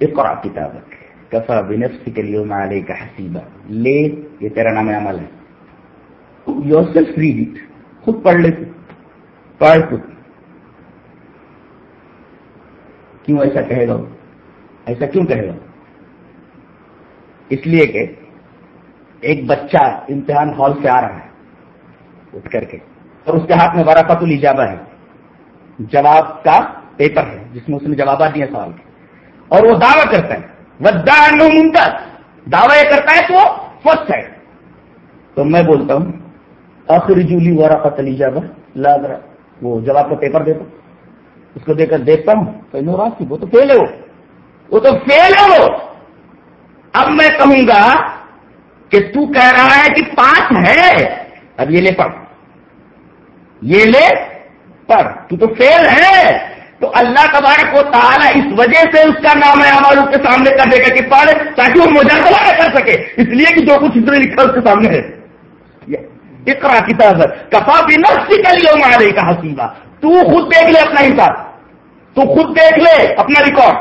اقرا کتابت کفا بنفس کے لیے مالے کا حسیبہ لے، یہ تیرا نام عمل ہے. یور سیلف ریڈ اٹ خود پڑھ لے پڑھ خود کیوں ایسا کہے گا ایسا کیوں کہے گا اس لیے کہ ایک بچہ امتحان ہال سے آ رہا ہے. اٹھ کر کے. اور اس کے ہاتھ میں ورقت الجابہ ہے. جواب کا پیپر ہے، جس میں اس نے جوابات دیے سوال کے. اور وہ دعویٰ کرتا ہے. منکر دعوی یہ کرتا ہے تو وہ فرسٹ ہے۔ تو میں بولتا ہوں آخری جولی وارا کا تلی جا لاگ رہا وہ جب آپ کو پیپر دیتا اس کو دیکھ کر دیکھتا ہوں، تو نو راسی وہ تو فیل ہے وہ۔ وہ تو فیل ہے وہ۔ اب میں کہوں گا کہ تو کہہ رہا ہے کہ پانچ ہے۔ اب یہ لے پڑھ۔ یہ لے پڑھ، تو تو فیل ہے۔ تو اللہ تبارک و تعالیٰ اس وجہ سے اس کا نام ہے ہمارے اس کے سامنے کر دے گا کہ پڑھ تاکہ وہ مجھے نہ کر سکے۔ اس لیے کہ جو کچھ اس نے لکھا اس کے سامنے ہے۔ اقرا کتاب کفا بھی نفسی کا لیے مارے کا حسیبہ تو خود دیکھ لے اپنا حساب۔ تو خود دیکھ لے اپنا ریکارڈ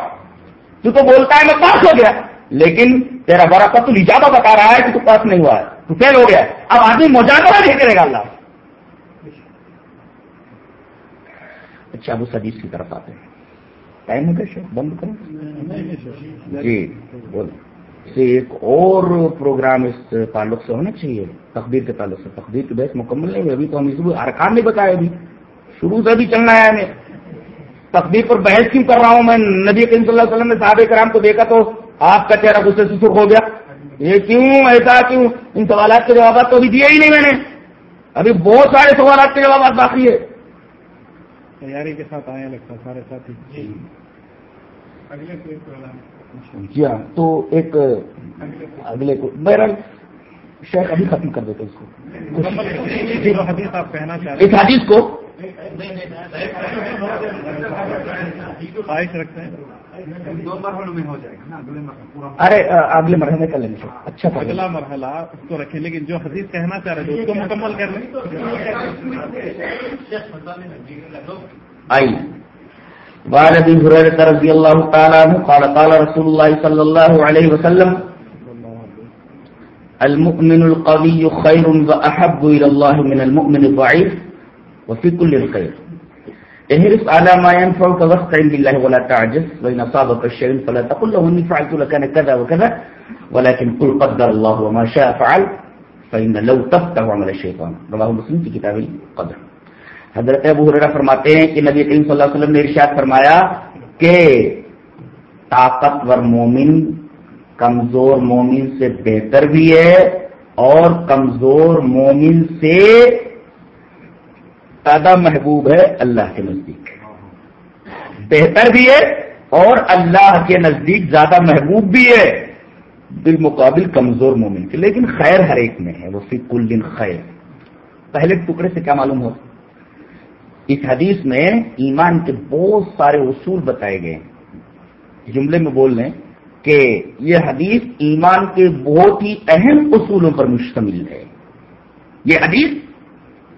تو تو بولتا ہے میں پاس ہو گیا۔ لیکن تیرا بڑا پتل اجازہ بتا رہا ہے کہ تو پاس نہیں ہوا ہے۔ تو فیل ہو گیا۔ اب آدمی مجاہدہ نہیں کرے گا اللہ۔ اچھا ابو حدیث کی طرف آتے ہیں۔ ٹائم ہو گیا بند کریں جی بول سے ایک اور پروگرام اس تعلق سے ہونا چاہیے۔ تقدیر کے تعلق سے۔ تقدیر کی بحث مکمل نہیں ہوئی، ابھی تو ہم اس ارکان نہیں بتایا ابھی۔ شروع سے بھی چلنا ہے ہمیں۔ تقدیر پر بحث کیوں کر رہا ہوں میں؟ نبی کریم صلی اللہ علیہ وسلم نے صحابہ کرام کو دیکھا تو آپ کا چہرہ غصے سے سرخ ہو گیا۔ یہ کیوں؟ ایسا کیوں؟ ان سوالات کے جوابات تو ابھی دیے ہی نہیں میں نے۔ ابھی بہت سارے سوالات کے جوابات باقی ہے تیاری کے ساتھ آئے لگتا سارے ساتھی۔ جی۔ ہاں تو ایک اگلے کو بہرحال شیخ ابھی ختم کر دیتے اس کو۔ حدیث آپ کہنا چاہ اس حدیث کو؟ خواہش رکھتے ہیں۔ ارے اگلے مرحلے کر لیں گے۔ اچھا اگلا مرحلہ اس کو رکھیں لیکن جو حدیث کہنا چاہ رہے تھے اس کو مکمل کر لیں۔ آئی وعن ابي هريره رضي الله تعالى عنه قال قال رسول الله صلى الله عليه وسلم المؤمن القوي خير واحب الى الله من المؤمن الضعيف وفي كل خير احرص على ما ينفعك واستعن بالله ولا تعجز وان اصابك الشيء فلا تقل له اني فعلت لكان كذا وكذا، ولكن قل قدر الله وما شاء فعل فان لو تفتح عمل الشيطان. رواه مسلم في كتاب القدر. حضرت ابو حریرہ فرماتے ہیں کہ نبی کریم صلی اللہ علیہ وسلم نے ارشاد فرمایا کہ طاقتور مومن کمزور مومن سے بہتر بھی ہے اور کمزور مومن سے زیادہ محبوب ہے اللہ کے نزدیک۔ بہتر بھی ہے اور اللہ کے نزدیک زیادہ محبوب بھی ہے۔ بالمقابل کمزور مومن کے۔ لیکن خیر ہر ایک میں ہے، وہ فی کل دن خیر۔ پہلے ٹکڑے سے کیا معلوم ہو اس حدیث میں ایمان کے بہت سارے اصول بتائے گئے جملے میں بول لیں کہ یہ حدیث ایمان کے بہت ہی اہم اصولوں پر مشتمل ہے۔ یہ حدیث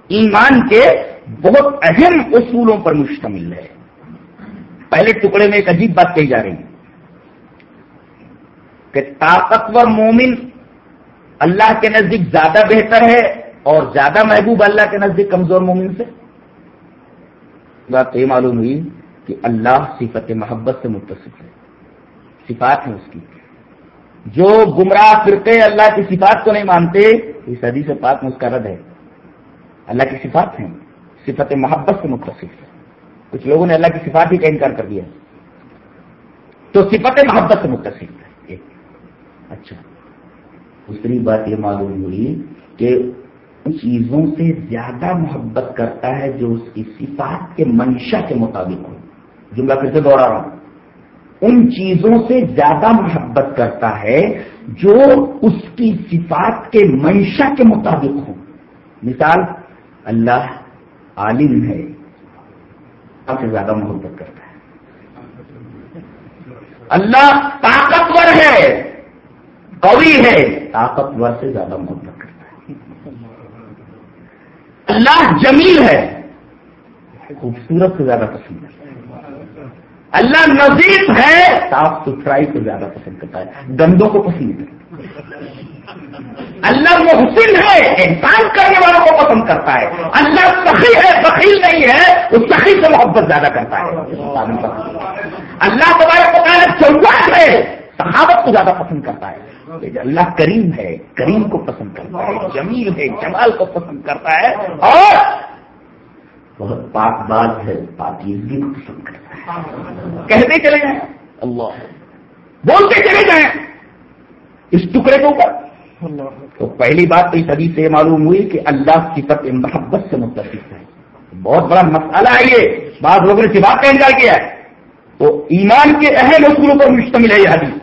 ایمان کے بہت اہم اصولوں پر مشتمل ہے۔ پہلے ٹکڑے میں ایک عجیب بات کہی جا رہی ہے کہ طاقتور مومن اللہ کے نزدیک زیادہ بہتر ہے اور زیادہ محبوب اللہ کے نزدیک کمزور مومن سے۔ بات یہ معلوم ہوئی کہ اللہ صفت محبت سے متصف ہے۔ صفات ہیں اس کی۔ جو گمراہ فرقے اللہ کی صفات کو نہیں مانتے، اس حدیث پاک میں اس کا رد ہے۔ اللہ کی صفات ہیں۔ صفت محبت سے متصف ہے۔ کچھ لوگوں نے اللہ کی صفات ہی کا انکار کر دیا۔ تو صفت محبت سے متصف ہے۔ اچھا۔ دوسری بات یہ معلوم ہوئی کہ ان چیزوں سے زیادہ محبت کرتا ہے جو اس کی صفات کے منشا کے مطابق ہو۔ جملہ پھر سے دوہرا رہا ہوں۔ ان چیزوں سے زیادہ محبت کرتا ہے جو اس کی صفات کے منشا کے مطابق ہو۔ مثال، اللہ عالم ہے۔ سب سے زیادہ محبت کرتا ہے۔ اللہ طاقتور ہے۔ قوی ہے۔ طاقتور سے زیادہ محبت کرتا ہے۔ اللہ جمیل ہے۔ خوبصورت سے زیادہ پسند کرتا ہے۔ اللہ نظیف ہے۔ صاف ستھرائی سے زیادہ پسند کرتا ہے۔ گندوں کو پسند کرتا ہے۔ اللہ محسن ہے احسان کرنے والوں کو پسند کرتا ہے۔ اللہ سخی ہے بخیل نہیں ہے وہ سخی سے محبت زیادہ کرتا ہے۔ اللہ تبارک تعالیٰ چوباس ہے صحابت کو زیادہ پسند کرتا ہے۔ اللہ کریم ہے کریم کو پسند کرتا ہے جمیل ہے جمال کو پسند کرتا ہے۔ اور بہت پاک بات ہے پاکیزگی کو پسند کرتا ہے۔ کہتے چلے جائیں۔ اللہ۔ بولتے چلے جائیں۔ اس ٹکڑے کے اوپر۔ تو پہلی بات تو اس حدیث سے معلوم ہوئی کہ اللہ کی سب محبت سے متفق ہے۔ بہت بڑا مسئلہ ہے یہ۔ بعض لوگوں نے بات کا انکار کیا ہے۔ تو ایمان کے اہم اصولوں پر مشتمل ہے یہ حدیث۔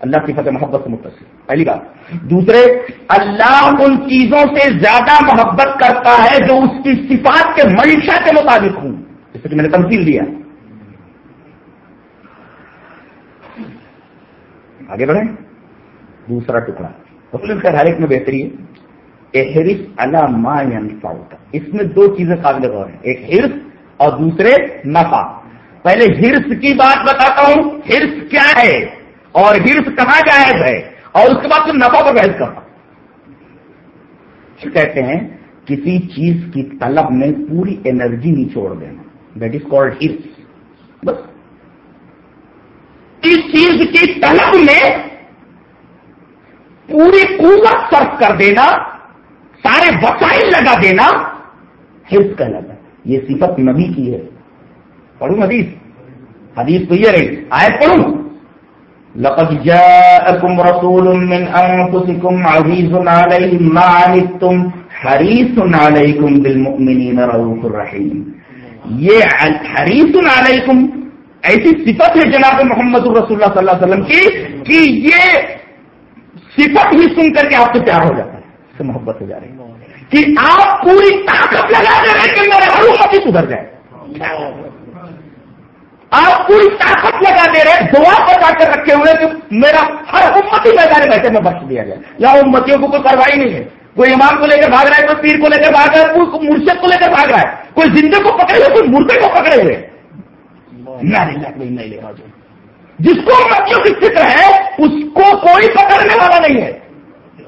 اللہ کی فتح محبت سے متصل پہلی بات۔ دوسرے، اللہ ان چیزوں سے زیادہ محبت کرتا ہے جو اس کی صفات کے منشا کے مطابق ہوں۔ جیسے کہ میں نے تمثیل دیا۔ آگے بڑھیں۔ دوسرا ٹکڑا۔ خیر ہر ایک میں بہتری ہے۔ ہرس علامہ اس میں دو چیزیں قابل غور ہیں۔ ایک ہرس اور دوسرے نفع۔ پہلے ہرس کی بات بتاتا ہوں۔ ہرس کیا ہے؟ اور ہرس کہاں جائز ہے؟ اور اس کے بعد پھر نفع پر بحث کرتا کہتے ہیں، کسی چیز کی طلب میں پوری انرجی نہیں چھوڑ دینا۔ دیٹ از کالڈ ہرس بس۔ اس چیز کی طلب میں پوری قوت صرف کر دینا، سارے وسائل لگا دینا ہرس کا لگا۔ یہ صفت نبی کی ہے۔ پڑھوں حدیث۔ حدیث تو یہ رہی آئے پڑھوں لقد جاءكم رسول من انفسكم عزيز عليه ما عنتم حريص عليكم بالمؤمنين رؤوف الرحيم یہ حریص علیکم ایسی صفت ہے جناب محمد الرسول اللہ صلی اللہ علیہ وسلم کی کہ یہ صفت بھی سن کر کے آپ سے پیار ہو جاتا ہے، اس سے محبت ہو جا رہی ہے۔ کہ آپ پوری طاقت لگا دے رہے کہ میرے ہر امت سدھر جائے آپ پوری طاقت لگا دے رہے دعا بتا کر رکھے ہوئے کہ میرا ہر امت ہی میدان بیٹھے میں بخش دیا جائے۔ یا امتیوں کو کوئی کاروائی نہیں ہے۔ کوئی امام کو لے کر بھاگ رہا ہے، کوئی پیر کو لے کر بھاگ رہا ہے، کوئی مرشد کو لے کر بھاگ رہا ہے۔ کوئی زندے کو پکڑے ہوئے، کوئی مردے کو پکڑے ہوئے۔ نہیں لے رہا جو جس کو امتیوں کی فکر ہے، اس کو کوئی پکڑنے والا نہیں ہے۔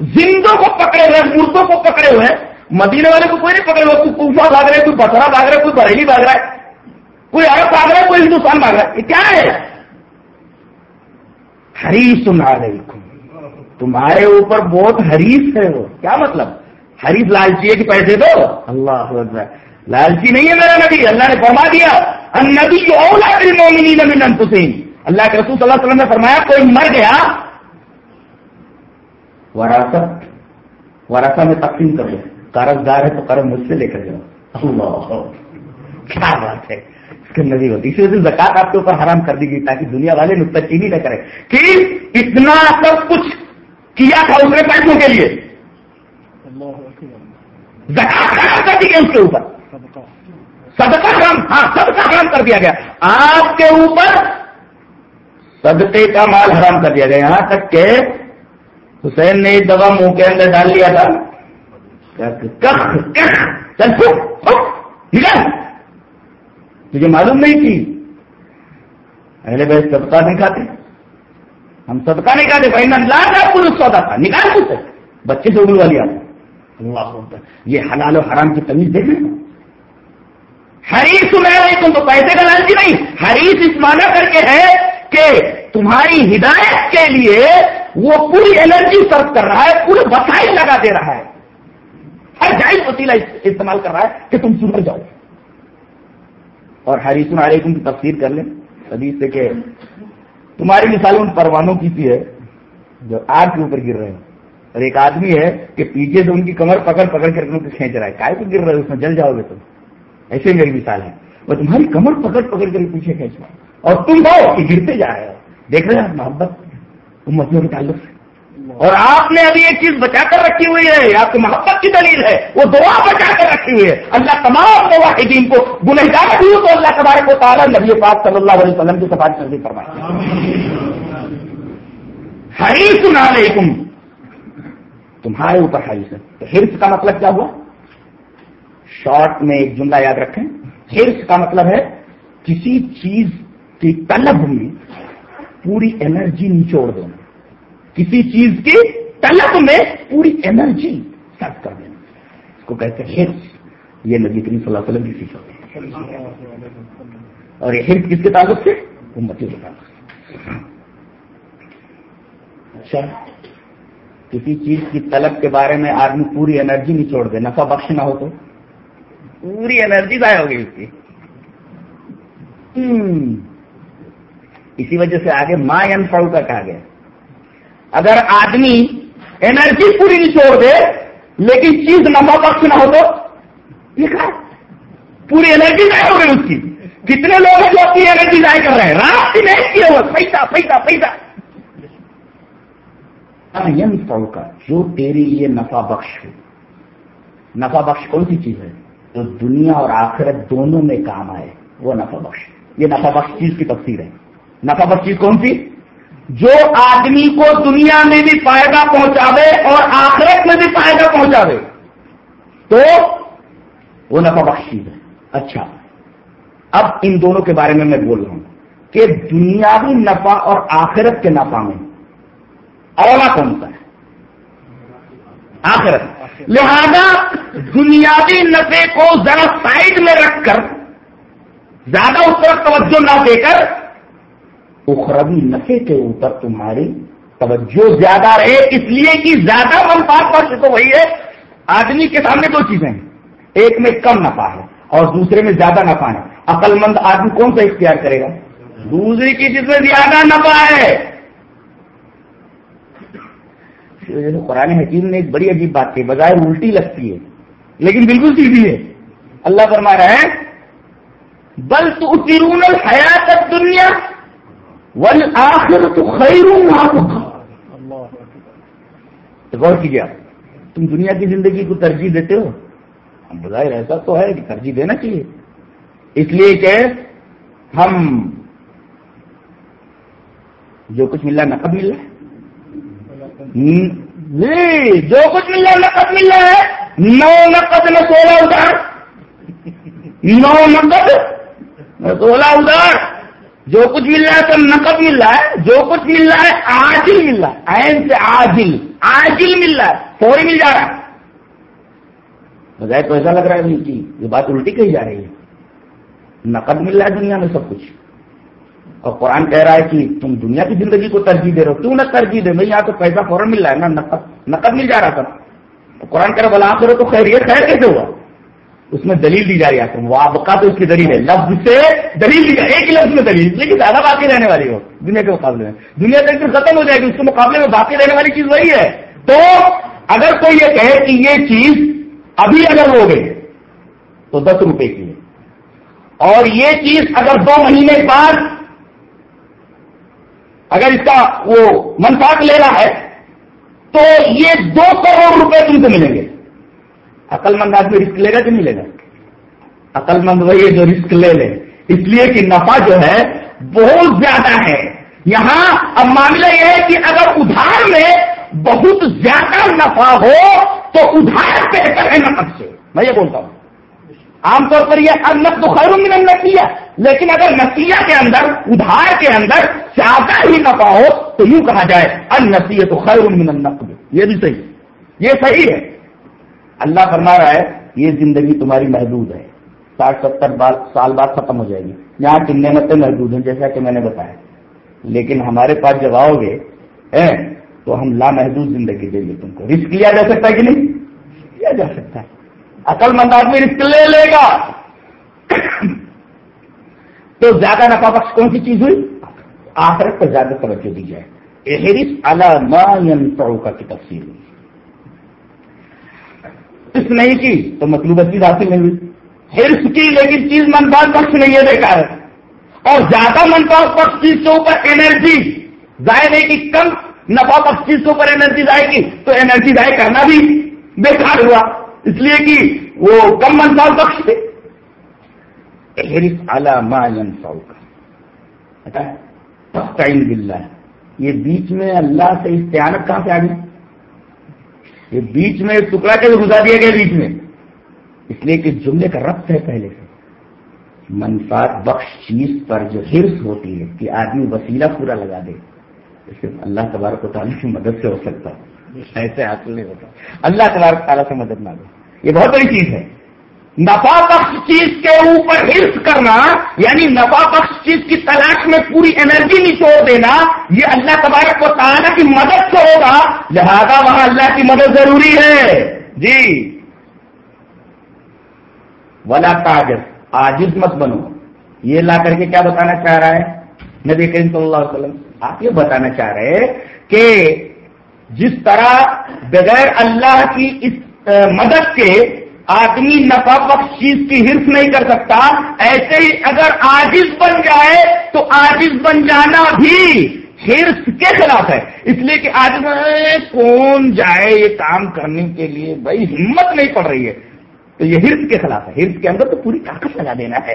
زندوں کو پکڑے ہوئے، مردوں کو پکڑے ہوئے مدینے والے کو کوئی نہیں پکڑے ہوئے، کوئی کوفا بھاگ رہے کوئی بسرا بھاگ رہا ہے، کوئی بریلی بھاگ رہا ہے، کوئی عرب بھاگ رہا ہے، کوئی ہندوستان بھاگ رہا ہے۔ یہ کیا ہے؟ حریص علیکم۔ تمہارے اوپر بہت حریص ہے وہ۔ کیا مطلب؟ حریص لالچی ہے کہ پیسے دو؟ اللہ لالچی نہیں ہے میرا نبی، اللہ نے فرما دیا نبی اولا مومنی حسین اللہ کے رسول صلی اللہ علیہ وسلم نے فرمایا، کوئی مر گیا، وراثت وراثت میں تقسیم کر دو قرض دار ہے تو قرض مجھ سے لے کر جاؤ۔ اللہ، کیا بات ہے؟ نہیں ہوتی۔ اس وجہ سے زکات آپ کے اوپر حرام کر دی گئی تاکہ دنیا والے نقطہ چینی نہ کرے کہ اتنا سب کچھ کیا تھا اس نے پیسوں کے لیے۔ زکات حرام کر دی گئی اس کے اوپر۔ صدقہ حرام ہاں صدقہ حرام کر دیا گیا۔ آپ کے اوپر صدقے کا مال حرام کر دیا گیا یہاں تک کہ حسین نے ایک دفعہ منہ کے اندر ڈال لیا تھا۔ تجھے معلوم نہیں تھی۔ اہل بھائی صدقہ نہیں کھاتے۔ ہم صدقہ نہیں کھاتے۔ بھائی نہ پورا سودا تھا نکال سکتے بچے سے اگل والی اللہ یہ حلال و حرام کی تمیز دیکھ لیں حریص میں تم تو پیسے کا لالچی نہیں۔ حریص اس معنی کر کے ہے کہ تمہاری ہدایت کے لیے وہ پوری انرجی سرو کر رہا ہے، پورے وسائل لگا دے رہا ہے۔ ہر جائز وسیلہ استعمال کر رہا ہے کہ تم سدھر جاؤ۔ اور حریث علیکم کی تفسیر کر لیں۔ حدیث سے کہ تمہاری مثال ان پروانوں کی سی ہے، جو آگ کے اوپر گر رہے ہیں۔ اور ایک آدمی ہے کہ پیچھے سے ان کی کمر پکڑ پکڑ کر ان کو کھینچ رہا ہے۔ کائے کو گر رہے اس میں جل جاؤ گے تم۔ ایسے میری مثال ہے۔ وہ تمہاری کمر پکڑ پکڑ کر پیچھے کھینچ اور تم ہو کہ گرتے جا رہے ہو۔ دیکھ رہے ہیں محبت امتیوں کے تعلق سے۔ اور آپ نے ابھی ایک چیز بچا کر رکھی ہوئی ہے آپ کی محبت کی دلیل ہے۔ وہ دعا بچا کر رکھی ہوئی ہے۔ اللہ تمام واحدین کو گنہگار بھی ہو تو اللہ تبارک کو تعالیٰ نبی پاک صلی اللہ علیہ وسلم کی سفارش کر دی فرمائے۔ حریص علیکم۔ تمہارے اوپر حریص ہے۔ تو ہرس کا مطلب کیا ہوا؟ شارٹ میں ایک جملہ یاد رکھیں۔ ہرس کا مطلب ہے کسی چیز کی طلب میں پوری انرجی نچوڑ دینا کسی چیز کی طلب میں پوری انرجی سیٹ کر دینا اس کو کہتے ہیں ہرس۔ یہ نبی کریم صلی اللہ علیہ وسلم کی ہے۔ اور یہ ہرس کس کے تعلق سے؟ امتی کے تعلق سے۔ اچھا کسی چیز کی طلب کے بارے میں آدمی پوری انرجی نہیں چھوڑ دے، نفع بخش نہ ہو تو۔ پوری انرجی ضائع ہو گئی اس کی۔ اسی وجہ سے آگے ماں فاؤ کا کہا گیا۔ اگر آدمی انرجی پوری نہیں چھوڑ دے، لیکن چیز نفا بخش نہ ہو تو یہ کہا پوری انرجی ضائع ہو گئی اس کی۔ کتنے لوگ ہیں جو اپنی انرجی ضائع کر رہے ہیں؟ رات ہی نہیں کیے وہ پیسہ پیسہ پیسہ۔ فاؤ کا، جو تیرے لیے نفع بخش ہو نفع بخش کون سی چیز ہے؟ جو دنیا اور آخرت دونوں میں کام آئے، وہ نفع بخش۔ یہ نفع بخش چیز کی تفسیر ہے۔ نفع بخش چیز کون سی؟ جو آدمی کو دنیا میں بھی فائدہ پہنچاوے اور آخرت میں بھی فائدہ پہنچاوے، تو وہ نفع بخش چیز ہے۔ اچھا اب ان دونوں کے بارے میں میں بول رہا ہوں کہ دنیاوی نفع اور آخرت کے نفع میں اولا کون سا ہے؟ آخرت۔ لہذا دنیاوی نفے کو ذرا سائڈ میں رکھ کر، زیادہ اس طرف توجہ نہ دے کر، اخروی نفے کے اوپر تمہاری توجہ زیادہ رہے۔ اس لیے کہ زیادہ منفاط پاس تو وہی ہے، آدمی کے سامنے دو چیزیں ہیں۔ ایک میں کم نفع ہے اور دوسرے میں زیادہ نفع ہے۔ عقل مند آدمی کون سا اختیار کرے گا؟ دوسری کی چیز میں زیادہ نفع ہے۔ قرآن حکیم نے ایک بڑی عجیب بات کی بظاہر الٹی لگتی ہے، لیکن بالکل سیدھی ہے۔ اللہ فرما رہا ہے، بل تو ترون الحیات دنیا ول آخر تو خیروں غور کیجیے تم دنیا کی زندگی کو ترجیح دیتے ہو؟ ہم بظاہر ایسا تو ہے کہ ترجیح دینا چاہیے۔ اس لیے کہ ہم جو کچھ مل رہا نقد رہا ہے جو کچھ مل رہا ہے نقد مل رہا ہے۔ نو نقد میں سولہ ادار نو نقد میں سولہ ادار جو کچھ مل رہا ہے تو نقد مل رہا ہے۔ جو کچھ مل رہا ہے آجل مل رہا ہے۔ این سے آجل آجل مل رہا ہے۔ فوری مل جا رہا ہے۔ بظاہر تو ایسا لگ رہا ہے کہ یہ بات الٹی کہی جا رہی ہے۔ نقد مل رہا ہے دنیا میں سب کچھ۔ اور قرآن کہہ رہا ہے کہ تم دنیا کی زندگی کو ترجیح دے رہے ہو۔ کیوں نہ ترجیح دے؟ میں یہاں تو پیسہ فوراً مل رہا ہے نا نقد نقد مل جا رہا تھا۔ قرآن کہہ رہا بلا کرو تو خیر یہ خیر کیسے ہوا؟ اس میں دلیل دی جا رہی ہے وابقہ تو اس کی دلیل ہے۔ لفظ سے دلیل دی جائے ایک ہی لفظ میں دلیل، لیکن زیادہ باقی رہنے والی ہو۔ دنیا کے مقابلے میں۔ دنیا کا ختم ہو جائے گی، اس کے مقابلے میں باقی رہنے والی چیز وہی ہے۔ تو اگر کوئی یہ کہے کہ یہ چیز ابھی اگر ہو گئی، تو دس روپے کی ہے۔ اور یہ چیز اگر دو مہینے بعد اگر اس کا وہ منفاق لینا ہے، تو یہ دو کروڑ روپے تم کو ملیں گے۔ عقل مند آدمی رسک لے گا کہ نہیں لے گا؟ عقل مند وہی ہے جو رسک لے لے۔ اس لیے کہ نفع جو ہے، بہت زیادہ ہے۔ یہاں اب معاملہ یہ ہے کہ اگر ادھار میں بہت زیادہ نفع ہو، تو ادھار بہتر ہے نقد سے۔ میں یہ بولتا ہوں۔ عام طور پر یہ انت تو خیر من نقیہ لیکن اگر نسیہ کے اندر، ادھار کے اندر زیادہ ہی نفع ہو، تو یوں کہا جائے ان تو خیر من النقد یہ بھی صحیح یہ صحیح ہے۔ اللہ فرما رہا ہے، یہ زندگی تمہاری محدود ہے۔ ساٹھ، ستر سال بعد ختم ہو جائے گی۔ یہاں کی نعمتیں محدود ہیں، جیسا کہ میں نے بتایا۔ لیکن ہمارے پاس جب آؤ گے تو ہم لامحدود زندگی دیں گے تم کو۔ رسک لیا جا سکتا ہے کہ نہیں؟ لیا جا سکتا ہے۔ عقل مند آدمی رسک لے لے گا۔ تو زیادہ نفا بخش کون سی چیز ہوئی؟ آخرت پر زیادہ توجہ دی جائے۔ علامہ کی تفصیل ہوئی۔ اس نہیں کی تو مطلوبہ چیز حاصل نہیں ہوئی۔ ہرس کی، لیکن چیز منفاط بخش نہیں ہے بیکار ہے اور زیادہ منفاط بخش چیز کے اوپر انرجی ضائع نہیں کی، کم نفا بخش چیز کے اوپر انرجی ضائع کی تو انرجی ضائع کرنا بھی بیکار ہوا۔ اس لیے کہ وہ کم منفاط بخش تھے بلّہ یہ بیچ میں اللہ سے استعانت کہاں سے آ گئی؟ یہ بیچ میں ٹکڑا کے گزار دیا گیا بیچ میں۔ اس لیے کہ جملے کا ربط ہے پہلے سے۔ منفاط بخش چیز پر جو ہرس ہوتی ہے کہ آدمی وسیلہ پورا لگا دے صرف اللہ تبارک و تعالیٰ کی مدد سے ہو سکتا ہے۔ ایسے حاصل نہیں ہوتا۔ اللہ تبارک تعالیٰ سے مدد نہ دے یہ بہت بڑی چیز ہے۔ نفا بخش چیز کے اوپر ہرس کرنا یعنی نفا بخش چیز کی تلاش میں پوری انرجی نچوڑ دینا، یہ اللہ تبارک و تعالیٰ کی مدد سے ہوگا۔ لہذا وہاں اللہ کی مدد ضروری ہے۔ جی۔ ولا تاجر آجز مت بنو۔ یہ لا کر کے کیا بتانا چاہ رہا ہے؟ نبی کریم صلی اللہ علیہ وسلم، آپ یہ بتانا چاہ رہے کہ جس طرح بغیر اللہ کی اس مدد کے آدمی نفا بخش چیز کی حرف نہیں کر سکتا، ایسے ہی اگر آجز بن جائے تو آجز بن جانا بھی ہرس کے خلاف ہے۔ اس لیے کہ آج کون جائے یہ کام کرنے کے لیے؟ بھائی، ہمت نہیں پڑ رہی ہے۔ تو یہ ہرس کے خلاف ہے۔ ہرس کے اندر تو پوری طاقت لگا دینا ہے۔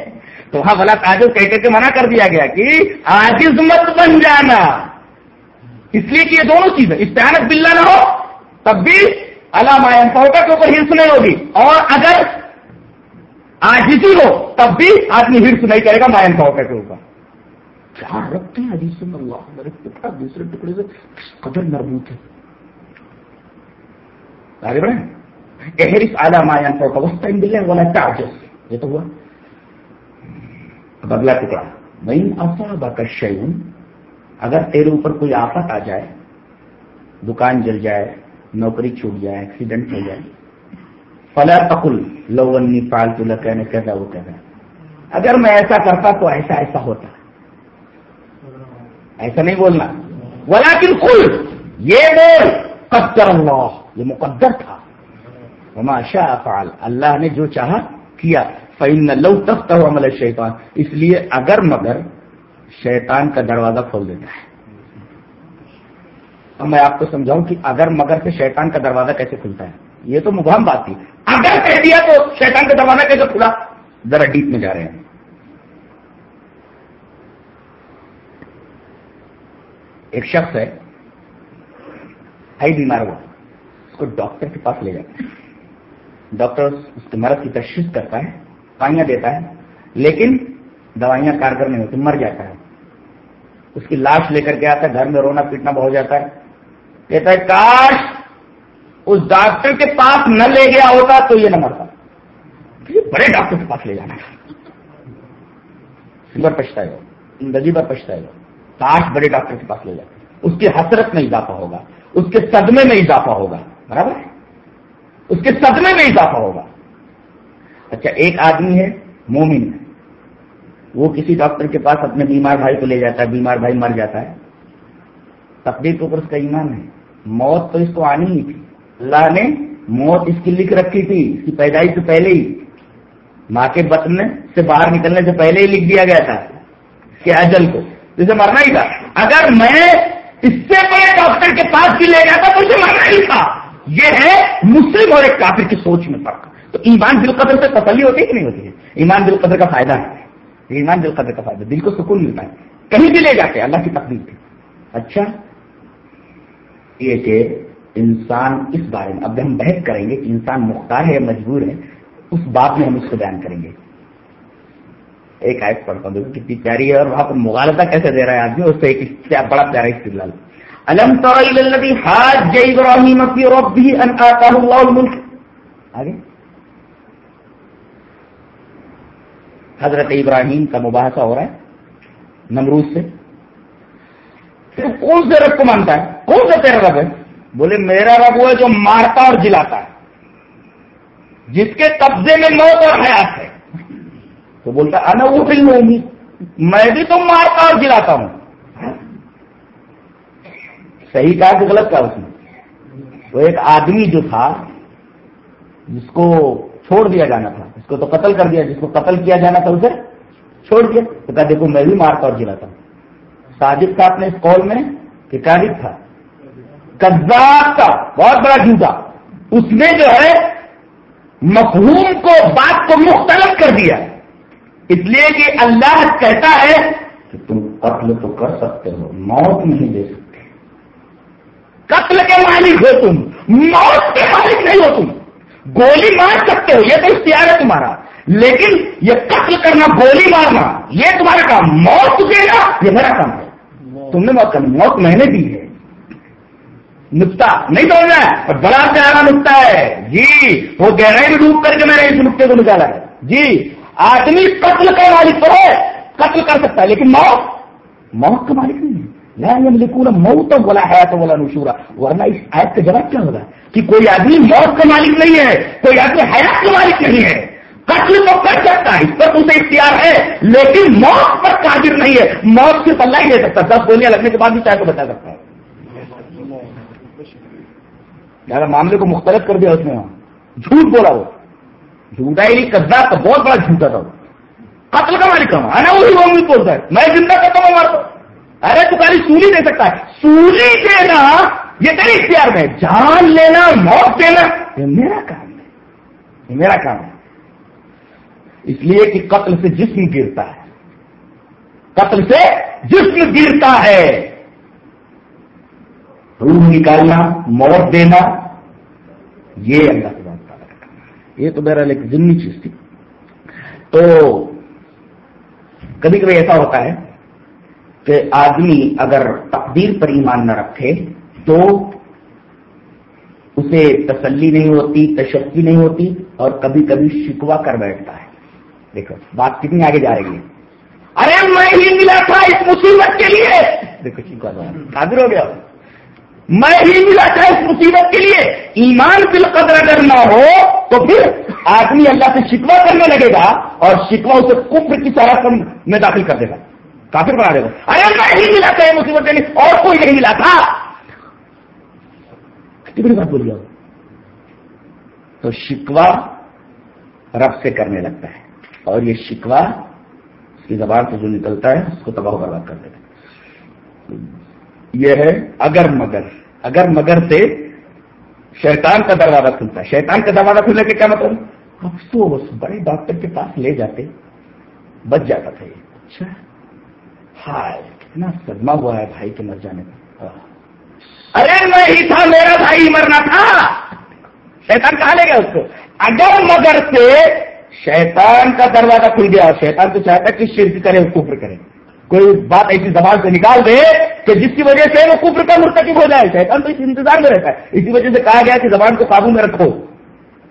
تو وہاں بلا کاجو کہہ کے منع کر دیا گیا کہ آجز مت بن جانا۔ اس لیے کہ یہ دونوں چیزیں استعانت بلّہ نہ ہو تب بھی علامہ فوٹا کے اوپر ہرس نہیں ہوگی۔ اور اگر آجزی ہو تب بھی آدمی ہرس نہیں کرے گا مائن فوٹا کے اوپر کیا رکھتے ہیں حدیث میں اللہ میرے ٹکڑا دوسرے ٹکڑے سے کس قدر مربوط ہے آگے بڑھیں۔ احرس اعلیٰ مایان پر وسط بلے والا چارجز یہ تو ہوا۔ اب اگلا ٹکڑا۔ وہیں اصابہ کا شیون اگر تیرے اوپر کوئی آفت آ جائے، دکان جل جائے، نوکری چھوٹ جائے ایکسیڈنٹ ہو جائے، فلا تقل لو انی فالتو لکھنے کہتا وہ کہتا اگر میں ایسا کرتا تو ایسا ایسا ہوتا۔ ایسا نہیں بولنا۔ ولیکن کل یہ بول، قدر اللہ، یہ مقدر تھا۔ وما شاء فعل، اللہ نے جو چاہا کیا۔ فإن لو تخت عمل شیطان اس لیے اگر مگر شیطان کا دروازہ کھول دیتا ہے۔ اب میں آپ کو سمجھاؤں کہ اگر مگر سے شیطان کا دروازہ کیسے کھلتا ہے؟ یہ تو مبہم بات تھی۔ اگر کہہ دیا تو شیطان کا دروازہ کیسے کھلا؟ ذرا ڈیپ میں جا رہے ہیں۔ ایک شخص ہے ہائی بیمار ہوا۔ اس کو ڈاکٹر کے پاس لے جاتا ہے۔ ڈاکٹر اس کے مرض کی تشخیص کرتا ہے دوائیاں دیتا ہے، لیکن دوائیاں کارگر نہیں ہوتی مر جاتا ہے۔ اس کی لاش لے کر کے آتا ہے، گھر میں رونا پیٹنا بہت جاتا ہے۔ کہتا ہے، کاش اس ڈاکٹر کے پاس نہ لے گیا ہوتا تو یہ نہ مرتا۔ بڑے ڈاکٹر کے پاس لے جانا۔ سنگر پچھتا ہے زندگی بھر پچھتا ہے کاش بڑے ڈاکٹر کے پاس لے جاتے اس کی حسرت میں اضافہ ہوگا۔ اس کے صدمے میں اضافہ ہوگا۔ برابر اس کے صدمے میں اضافہ ہوگا۔ اچھا ایک آدمی ہے، مومن ہے۔ وہ کسی ڈاکٹر کے پاس اپنے بیمار بھائی کو لے جاتا ہے، بیمار بھائی مر جاتا ہے۔ تقدیر کے اوپر اس کا ایمان ہے۔ موت تو اس کو آنی ہی تھی۔ اللہ نے موت اس کی لکھ رکھی تھی، اس کی پیدائش سے پہلے ہی۔ ماں کے بطن سے باہر نکلنے سے پہلے ہی لکھ دیا گیا تھا کہ اجل کو۔ جسے مرنا ہی تھا۔ اگر میں اس سے بڑے ڈاکٹر کے پاس بھی لے جاتا تو اسے مرنا ہی تھا۔ یہ ہے مسلم اور ایک کافر کی سوچ میں فرق۔ تو ایمان دل قدر سے تسلی ہوتی ہے کہ نہیں ہوتی ہے؟ ایمان دل قدر کا فائدہ ہے۔ ایمان دل قدر کا فائدہ دل کو سکون ملتا ہے۔ کہیں بھی لے جاتے اللہ کی تقدیر تھی اچھا؟ یہ کہ انسان اس بارے میں، اب ہم بحث کریں گے کہ انسان مختار ہے مجبور ہے، اس بات میں ہم اس کو بیان کریں گے۔ ایک آیت پڑھتا ہوں کتنی پیاری ہے، اور وہاں پر مغالطہ کیسے دے رہا ہے آدمی، اس سے ایک بڑا پیارا استدلال۔ الم تر حاج ابراہیم فی ربه ان آتاه الله الملك آگے۔ حضرت ابراہیم کا مباحثہ ہو رہا ہے نمروز سے۔ کون سے رب کو مانتا ہے؟ کون سا تیرا رب ہے؟ بولے، میرا رب وہ ہے جو مارتا اور جلاتا ہے۔ جس کے قبضے میں موت اور حیات ہے۔ تو بولتا، انا وہ فلم ہوگی میں بھی تو مارتا اور جلاتا ہوں۔ صحیح کہا کہ غلط کہا اس نے۔ وہ ایک آدمی جو تھا، جس کو چھوڑ دیا جانا تھا۔ اس کو تو قتل کر دیا، جس کو قتل کیا جانا تھا اسے چھوڑ دیا۔ تو کہا، دیکھو، میں بھی مارتا اور جلاتا ہوں۔ ساجد تھا اپنے اس قول میں کہ کاجد تھا کزاب کا بہت بڑا جھوٹا۔ اس نے جو ہے مفہوم کو، بات کو مختلف کر دیا۔ اس لیے کہ اللہ کہتا ہے کہ تم قتل تو کر سکتے ہو، موت نہیں دے سکتے۔ قتل کے مالک ہو تم، موت کے مالک نہیں ہو تم۔ گولی مار سکتے ہو یہ تو اختیار ہے تمہارا۔ لیکن یہ قتل کرنا گولی مارنا یہ تمہارا کام۔ موت دے گا یہ میرا کام ہے۔ تم نے موت کرنا موت میں نے دی ہے۔ نقطہ نہیں سمجھنا ہے بڑا پیارا نقطہ ہے۔ جی وہ گہرائی میں ڈوب کر کے میں نے اس نقطے کو نکالا ہے۔ جی آدمی قتل کا مالک تو ہے قتل کر سکتا ہے لیکن موت؟ موت کا مالک نہیں ہے۔ لکھوں موت بولا ہے تو بولا نشورا. ورنہ اس آیت کا جواب کیا ہوگا؟ کہ کوئی آدمی موت کا مالک نہیں ہے، کوئی آدمی حیات کا مالک نہیں ہے۔ قتل تو کر سکتا ہے، اس پر اسے اختیار ہے، لیکن موت پر قادر نہیں ہے۔ موت صرف اللہ ہی دے سکتا دس گولیاں لگنے کے بعد بھی چاہے تو بچا سکتا ہے۔ اگر معاملے کو مختلف کر دیا اس نے۔ جھوٹ بولا وہ۔ جھوٹا ہی نہیں کدا کا بہت بڑا جھوٹا تھا وہ۔ قتل کا مالک کہاں ہے۔ نا وہی وہ بولتا ہے۔ میں زندہ کرتا ہوں مارتا ارے تو خالی سولی دے سکتا ہے۔ سولی دینا یہ تیرے اختیار میں۔ جان لینا، موت دینا، یہ میرا کام ہے۔ یہ میرا کام ہے۔ اس لیے کہ قتل سے جسم گرتا ہے۔ قتل سے جسم گرتا ہے۔ روح نکالنا، موت دینا، یہ اللہ کے بات یہ تو میرا ایک ضمنی چیز تھی۔ تو کبھی کبھی ایسا ہوتا ہے کہ آدمی اگر تقدیر پر ایمان نہ رکھے تو اسے تسلی نہیں ہوتی، تشکی نہیں ہوتی اور کبھی کبھی شکوا کر بیٹھتا ہے۔ دیکھو، بات کتنی آگے جا رہی ہے۔ ارے میں ہی ملا تھا اس مصیبت کے لیے۔ دیکھو شکوا قادر ہو گیا۔ میں ہی ملا تھا اس مصیبت کے لیے۔ ایمان بالقدر اگر نہ ہو تو پھر آدمی اللہ سے شکوا کرنے لگے گا اور شکوا اسے کفر کی سارا میں داخل کر دے گا۔ کافر بنا دے گا۔ ارے میں ہی ملا تھا، یہ مصیبت کے اور کوئی نہیں ملا تھا۔ کتنی بات بول تو شکوا رب سے کرنے لگتا ہے۔ اور یہ شکوا اس کی زبان سے جو نکلتا ہے، اس کو تباہ برباد کر دیتا ہے۔ یہ ہے اگر مگر۔ اگر مگر سے شیطان کا دروازہ کھلتا ہے۔ شیطان کا دروازہ کھلنے کے کیا مطلب؟ افسوس بڑے ڈاکٹر کے پاس لے جاتے، بچ جاتا تھا یہ۔ اچھا۔ ہائے کتنا صدمہ ہوا ہے، بھائی کے مر جانے کا۔ ارے، میں ہی تھا، میرا بھائی مرنا تھا۔ شیطان کہاں لے گیا اس کو؟ اگر مگر سے شیطان کا دروازہ کھل گیا، شیطان تو چاہتا ہے کہ شرک کرے کفر کرے۔ کوئی بات ایسی زبان سے نکال دے کہ جس کی وجہ سے وہ کفر کا مرتکب ہو جائے۔ شیطان تو اس انتظار میں رہتا ہے۔ اسی وجہ سے کہا گیا کہ زبان کو قابو میں رکھو۔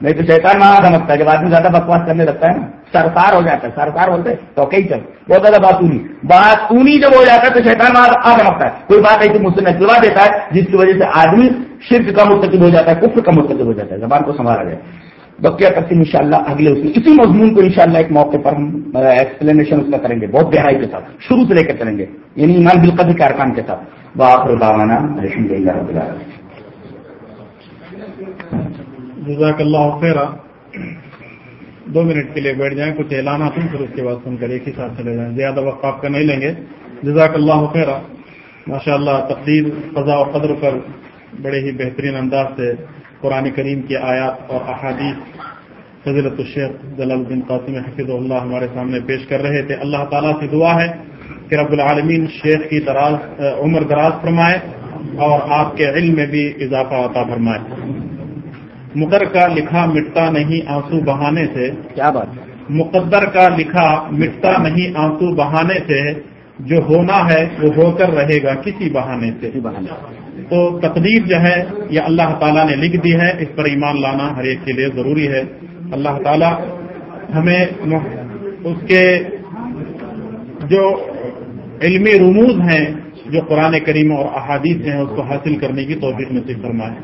نہیں تو شیطان وہاں سمجھتا ہے، جب آدمی زیادہ بکواس کرنے لگتا ہے نا، سرکار ہو جاتا ہے، سرکار بولتے تو کئی چل، بہت زیادہ بات اونی بات اونی جب ہو جاتا ہے تو شیطان وہاں آ سمجھتا ہے۔ کوئی بات ایسی مجھ سے نچلوا دیتا ہے، جس کی وجہ سے آدمی شرک کا مرتکب ہو جاتا ہے، کفر کا مرتکب ہو جاتا ہے، زبان کو سنبھالا جائے۔ بقیہ تقسیم ان شاء اللہ اگلے اس میں، اسی مضمون کو انشاءاللہ ایک موقع پر ہم ایکسپلینیشن اس کا کریں گے، بہت گہرائی کے ساتھ، شروع سے لے کر چلیں گے۔ یعنی ایمان بالقدر کے ارکان کے ساتھ۔ باخر باوانا الحمد للہ رب جزاک اللہ خیر دو منٹ کے لیے بیٹھ جائیں، کچھ اعلانات ہیں پھر اس کے بعد سن کر ایک ہی ساتھ چلے جائیں۔ زیادہ وقت آپ کا نہیں لیں گے۔ جزاک اللہ خیر ماشاء اللہ تقدیر، فضا و قدر پر بڑے ہی بہترین انداز سے قرآن کریم کی آیات اور احادیث فضلت الشیخ جلال الدین قاسم حفظ اللہ ہمارے سامنے پیش کر رہے تھے۔ اللہ تعالیٰ سے دعا ہے کہ رب العالمین شیخ کی دراز، عمر دراز فرمائے اور آپ کے علم میں بھی اضافہ عطا فرمائے۔ مقدر کا لکھا مٹتا نہیں آنسو بہانے سے۔ کیا بات مقدر کا لکھا مٹتا نہیں آنسو بہانے سے جو ہونا ہے وہ ہو کر رہے گا کسی بہانے سے۔ تو تقدیر جو ہے یہ اللہ تعالیٰ نے لکھ دی ہے اس پر ایمان لانا ہر ایک کے لیے ضروری ہے۔ اللہ تعالیٰ ہمیں اس کے جو علمی رموز ہیں جو قرآن کریم اور احادیث ہیں اس کو حاصل کرنے کی توفیق نصیب فرمائے۔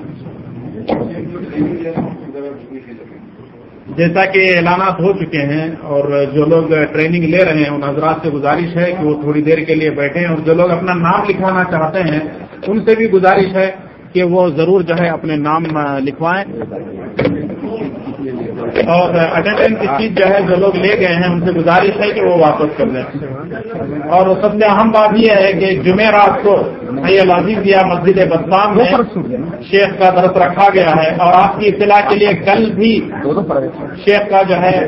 جیسا کہ اعلانات ہو چکے ہیں اور جو لوگ ٹریننگ لے رہے ہیں، ان حضرات سے گزارش ہے کہ وہ تھوڑی دیر کے لیے بیٹھیں اور جو لوگ اپنا نام لکھوانا چاہتے ہیں، ان سے بھی گزارش ہے کہ وہ ضرور جو ہے اپنے نام لکھوائیں۔ اور اٹینڈنس کی چیز جو ہے جو لوگ لے گئے ہیں ان سے گزارش ہے کہ وہ واپس کر دیں اور سب سے اہم بات یہ ہے کہ جمعرات کو عظیم دیا مسجد بسام میں شیخ کا درس رکھا گیا ہے اور آپ کی اطلاع کے لیے کل بھی شیخ کا جو ہے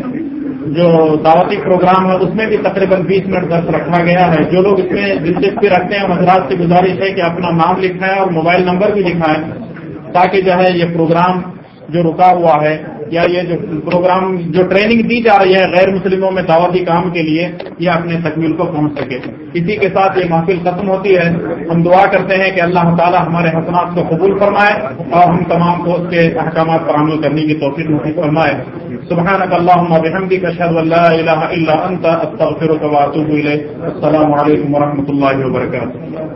جو دعوتی پروگرام ہے اس میں بھی تقریباً بیس منٹ درس رکھا گیا ہے۔ جو لوگ اس میں دلچسپی رکھتے ہیں حضرات سے گزارش ہے کہ اپنا نام لکھائیں اور موبائل نمبر بھی لکھائیں تاکہ جو ہے یہ پروگرام جو رکا ہوا ہے یا یہ جو پروگرام جو ٹریننگ دی جا رہی ہے غیر مسلموں میں دعوتی کام کے لیے، یہ اپنے تکمیل کو پہنچ سکے۔ اسی کے ساتھ یہ محفل ختم ہوتی ہے۔ ہم دعا کرتے ہیں کہ اللہ تعالیٰ ہمارے حسنات کو قبول فرمائے اور ہم تمام کو اس کے احکامات پر عمل کرنے کی توفیق نصیب فرمائے۔ سبحانك اللهم وبحمدك اشهد واتوب السلام علیکم ورحمۃ اللہ وبرکاتہ۔